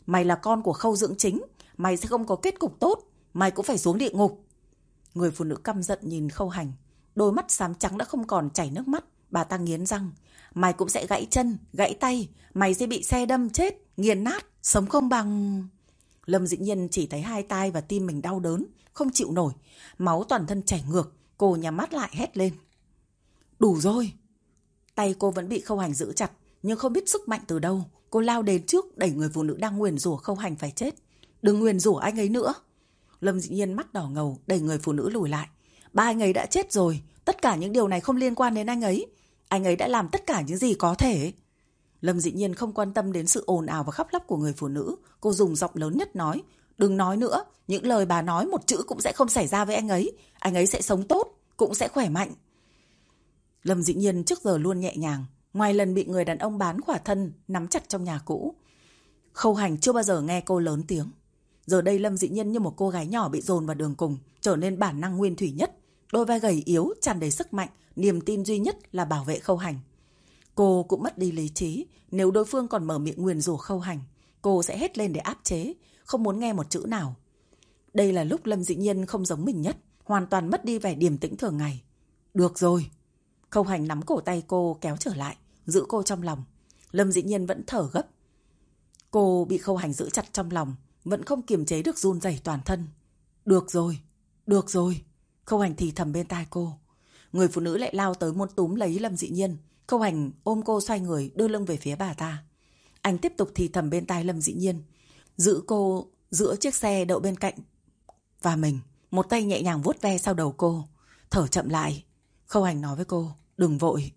Mày là con của khâu dưỡng chính, mày sẽ không có kết cục tốt, mày cũng phải xuống địa ngục. Người phụ nữ căm giận nhìn khâu hành, đôi mắt xám trắng đã không còn chảy nước mắt, bà ta nghiến răng. Mày cũng sẽ gãy chân, gãy tay, mày sẽ bị xe đâm chết, nghiền nát, sống không bằng... Lâm dĩ nhiên chỉ thấy hai tay và tim mình đau đớn, không chịu nổi, máu toàn thân chảy ngược, cô nhắm mắt lại hét lên. Đủ rồi! Tay cô vẫn bị khâu hành giữ chặt, nhưng không biết sức mạnh từ đâu. Cô lao đến trước đẩy người phụ nữ đang nguyền rủa khâu hành phải chết. Đừng nguyền rủa anh ấy nữa. Lâm dĩ nhiên mắt đỏ ngầu, đẩy người phụ nữ lùi lại. Ba anh ấy đã chết rồi. Tất cả những điều này không liên quan đến anh ấy. Anh ấy đã làm tất cả những gì có thể. Lâm dĩ nhiên không quan tâm đến sự ồn ào và khóc lóc của người phụ nữ. Cô dùng giọng lớn nhất nói. Đừng nói nữa. Những lời bà nói một chữ cũng sẽ không xảy ra với anh ấy. Anh ấy sẽ sống tốt. Cũng sẽ khỏe mạnh. Lâm dĩ nhiên trước giờ luôn nhẹ nhàng. Ngoài lần bị người đàn ông bán khỏa thân nắm chặt trong nhà cũ. Khâu hành chưa bao giờ nghe cô lớn tiếng. Giờ đây Lâm dị nhân như một cô gái nhỏ bị dồn vào đường cùng, trở nên bản năng nguyên thủy nhất. Đôi vai gầy yếu, tràn đầy sức mạnh, niềm tin duy nhất là bảo vệ khâu hành. Cô cũng mất đi lý trí, nếu đối phương còn mở miệng nguyền rủa khâu hành, cô sẽ hết lên để áp chế, không muốn nghe một chữ nào. Đây là lúc Lâm Dị Nhiên không giống mình nhất, hoàn toàn mất đi vẻ điềm tĩnh thường ngày. Được rồi. Khâu hành nắm cổ tay cô kéo trở lại, giữ cô trong lòng. Lâm Dị Nhiên vẫn thở gấp. Cô bị khâu hành giữ chặt trong lòng, vẫn không kiềm chế được run rẩy toàn thân. Được rồi, được rồi. Khâu hành thì thầm bên tai cô. Người phụ nữ lại lao tới muốn túm lấy Lâm Dị Nhiên. Khâu hành ôm cô xoay người đưa lưng về phía bà ta. Anh tiếp tục thì thầm bên tai Lâm Dị Nhiên. Giữ cô giữa chiếc xe đậu bên cạnh và mình. Một tay nhẹ nhàng vuốt ve sau đầu cô. Thở chậm lại. Khâu hành nói với cô. Đừng vội.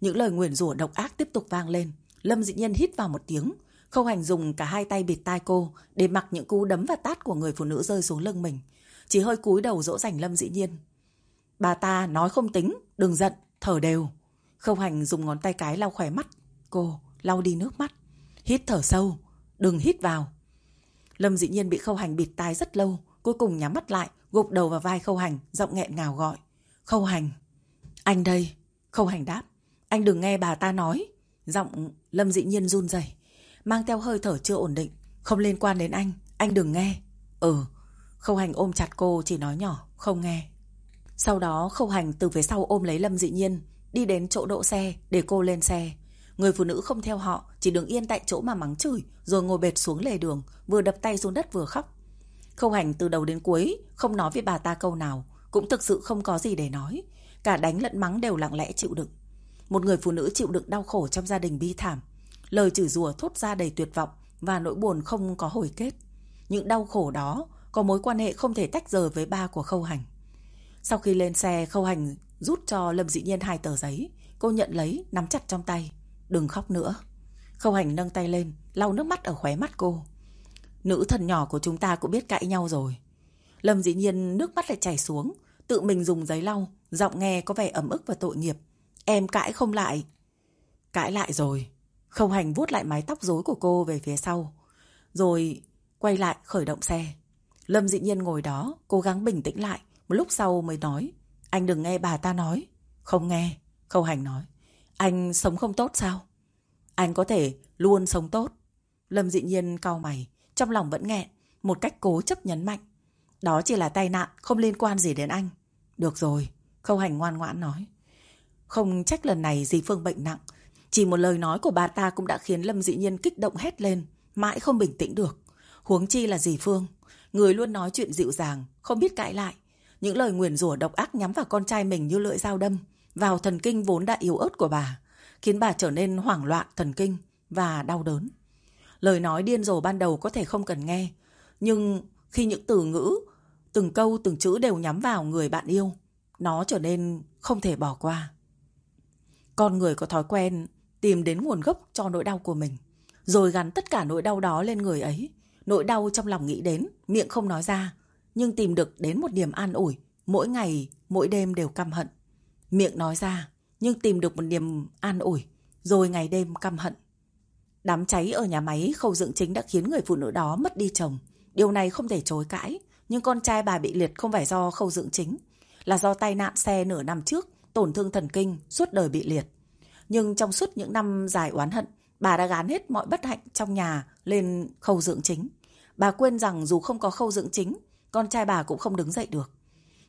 Những lời nguyền rủa độc ác tiếp tục vang lên. Lâm Dị Nhiên hít vào một tiếng. Khâu hành dùng cả hai tay bịt tai cô để mặc những cú đấm và tát của người phụ nữ rơi xuống lưng mình. Chỉ hơi cúi đầu dỗ dành Lâm Dị Nhiên. Bà ta nói không tính, đừng giận, thở đều. Khâu hành dùng ngón tay cái lau khỏe mắt. Cô lau đi nước mắt. Hít thở sâu, đừng hít vào. Lâm dị nhiên bị khâu hành bịt tai rất lâu. Cuối cùng nhắm mắt lại, gục đầu vào vai khâu hành, giọng nghẹn ngào gọi. Khâu hành. Anh đây. Khâu hành đáp. Anh đừng nghe bà ta nói. Giọng Lâm dị nhiên run rẩy mang theo hơi thở chưa ổn định. Không liên quan đến anh, anh đừng nghe. Ừ. Khâu hành ôm chặt cô chỉ nói nhỏ, không nghe. Sau đó khâu hành từ phía sau ôm lấy Lâm dị nhiên, đi đến chỗ đỗ xe để cô lên xe. Người phụ nữ không theo họ, chỉ đứng yên tại chỗ mà mắng chửi, rồi ngồi bệt xuống lề đường, vừa đập tay xuống đất vừa khóc. Khâu hành từ đầu đến cuối, không nói với bà ta câu nào, cũng thực sự không có gì để nói. Cả đánh lẫn mắng đều lặng lẽ chịu đựng. Một người phụ nữ chịu đựng đau khổ trong gia đình bi thảm. Lời chửi rủa thốt ra đầy tuyệt vọng và nỗi buồn không có hồi kết. Những đau khổ đó có mối quan hệ không thể tách rời với ba của Khâu Hành. Sau khi lên xe, Khâu Hành rút cho Lâm Dị Nhiên hai tờ giấy. Cô nhận lấy, nắm chặt trong tay. Đừng khóc nữa. Khâu Hành nâng tay lên, lau nước mắt ở khóe mắt cô. Nữ thần nhỏ của chúng ta cũng biết cãi nhau rồi. Lâm Dị Nhiên nước mắt lại chảy xuống, tự mình dùng giấy lau, giọng nghe có vẻ ấm ức và tội nghiệp. Em cãi không lại. Cãi lại rồi. Khâu Hành vuốt lại mái tóc rối của cô về phía sau. Rồi quay lại khởi động xe. Lâm dị nhiên ngồi đó, cố gắng bình tĩnh lại. Một lúc sau mới nói. Anh đừng nghe bà ta nói. Không nghe. Khâu hành nói. Anh sống không tốt sao? Anh có thể luôn sống tốt. Lâm dị nhiên cau mày. Trong lòng vẫn nghẹn. Một cách cố chấp nhấn mạnh. Đó chỉ là tai nạn, không liên quan gì đến anh. Được rồi. Khâu hành ngoan ngoãn nói. Không trách lần này dì Phương bệnh nặng. Chỉ một lời nói của bà ta cũng đã khiến Lâm dị nhiên kích động hét lên. Mãi không bình tĩnh được. Huống chi là dì Phương. Người luôn nói chuyện dịu dàng, không biết cãi lại. Những lời nguyền rủa độc ác nhắm vào con trai mình như lưỡi dao đâm, vào thần kinh vốn đã yếu ớt của bà, khiến bà trở nên hoảng loạn thần kinh và đau đớn. Lời nói điên rồ ban đầu có thể không cần nghe, nhưng khi những từ ngữ, từng câu từng chữ đều nhắm vào người bạn yêu, nó trở nên không thể bỏ qua. Con người có thói quen tìm đến nguồn gốc cho nỗi đau của mình, rồi gắn tất cả nỗi đau đó lên người ấy. Nỗi đau trong lòng nghĩ đến, miệng không nói ra, nhưng tìm được đến một niềm an ủi, mỗi ngày, mỗi đêm đều căm hận. Miệng nói ra, nhưng tìm được một niềm an ủi, rồi ngày đêm căm hận. Đám cháy ở nhà máy khâu dựng chính đã khiến người phụ nữ đó mất đi chồng. Điều này không thể chối cãi, nhưng con trai bà bị liệt không phải do khâu dựng chính, là do tai nạn xe nửa năm trước, tổn thương thần kinh, suốt đời bị liệt. Nhưng trong suốt những năm dài oán hận, bà đã gán hết mọi bất hạnh trong nhà lên khâu dưỡng chính. Bà quên rằng dù không có khâu dưỡng chính, con trai bà cũng không đứng dậy được.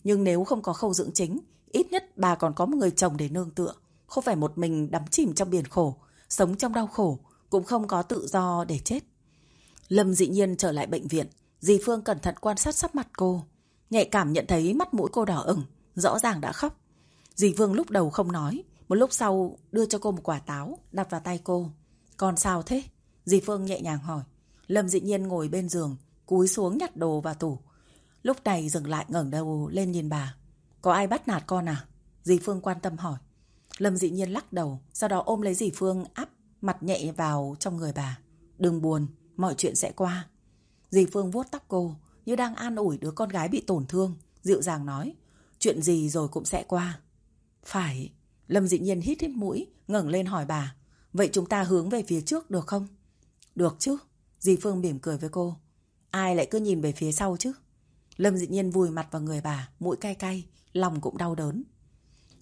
Nhưng nếu không có khâu dưỡng chính, ít nhất bà còn có một người chồng để nương tựa. Không phải một mình đắm chìm trong biển khổ, sống trong đau khổ, cũng không có tự do để chết. Lâm dị nhiên trở lại bệnh viện, dì Phương cẩn thận quan sát sắc mặt cô. Nhạy cảm nhận thấy mắt mũi cô đỏ ửng, rõ ràng đã khóc. Dì Phương lúc đầu không nói, một lúc sau đưa cho cô một quả táo, đặt vào tay cô. Còn sao thế? Dì Phương nhẹ nhàng hỏi. Lâm dị nhiên ngồi bên giường, cúi xuống nhặt đồ vào tủ. Lúc này dừng lại ngẩng đầu lên nhìn bà. Có ai bắt nạt con à? Dì Phương quan tâm hỏi. Lâm dị nhiên lắc đầu, sau đó ôm lấy dì Phương áp mặt nhẹ vào trong người bà. Đừng buồn, mọi chuyện sẽ qua. Dì Phương vuốt tóc cô, như đang an ủi đứa con gái bị tổn thương, dịu dàng nói. Chuyện gì rồi cũng sẽ qua. Phải. Lâm dị nhiên hít hít mũi, ngẩng lên hỏi bà. Vậy chúng ta hướng về phía trước được không? Được chứ. Dì Phương mỉm cười với cô. Ai lại cứ nhìn về phía sau chứ? Lâm dị nhiên vùi mặt vào người bà, mũi cay cay, lòng cũng đau đớn.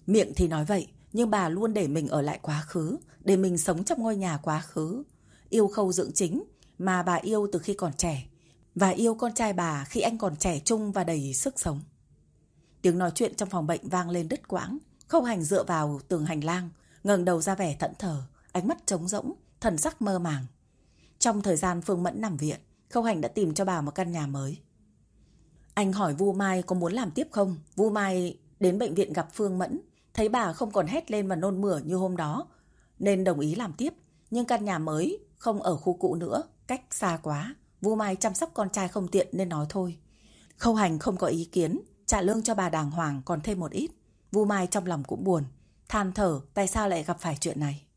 Miệng thì nói vậy, Nhưng bà luôn để mình ở lại quá khứ, để mình sống trong ngôi nhà quá khứ. Yêu khâu dưỡng chính mà bà yêu từ khi còn trẻ. Và yêu con trai bà khi anh còn trẻ trung và đầy sức sống. Tiếng nói chuyện trong phòng bệnh vang lên đứt quãng. Khâu hành dựa vào tường hành lang, ngẩng đầu ra vẻ thẫn thờ, ánh mắt trống rỗng, thần sắc mơ màng. Trong thời gian Phương Mẫn nằm viện, Khâu Hành đã tìm cho bà một căn nhà mới. Anh hỏi Vu Mai có muốn làm tiếp không? Vu Mai đến bệnh viện gặp Phương Mẫn, thấy bà không còn hét lên và nôn mửa như hôm đó, nên đồng ý làm tiếp. Nhưng căn nhà mới không ở khu cũ nữa, cách xa quá. Vu Mai chăm sóc con trai không tiện nên nói thôi. Khâu Hành không có ý kiến, trả lương cho bà đàng hoàng còn thêm một ít. Vu Mai trong lòng cũng buồn, than thở tại sao lại gặp phải chuyện này.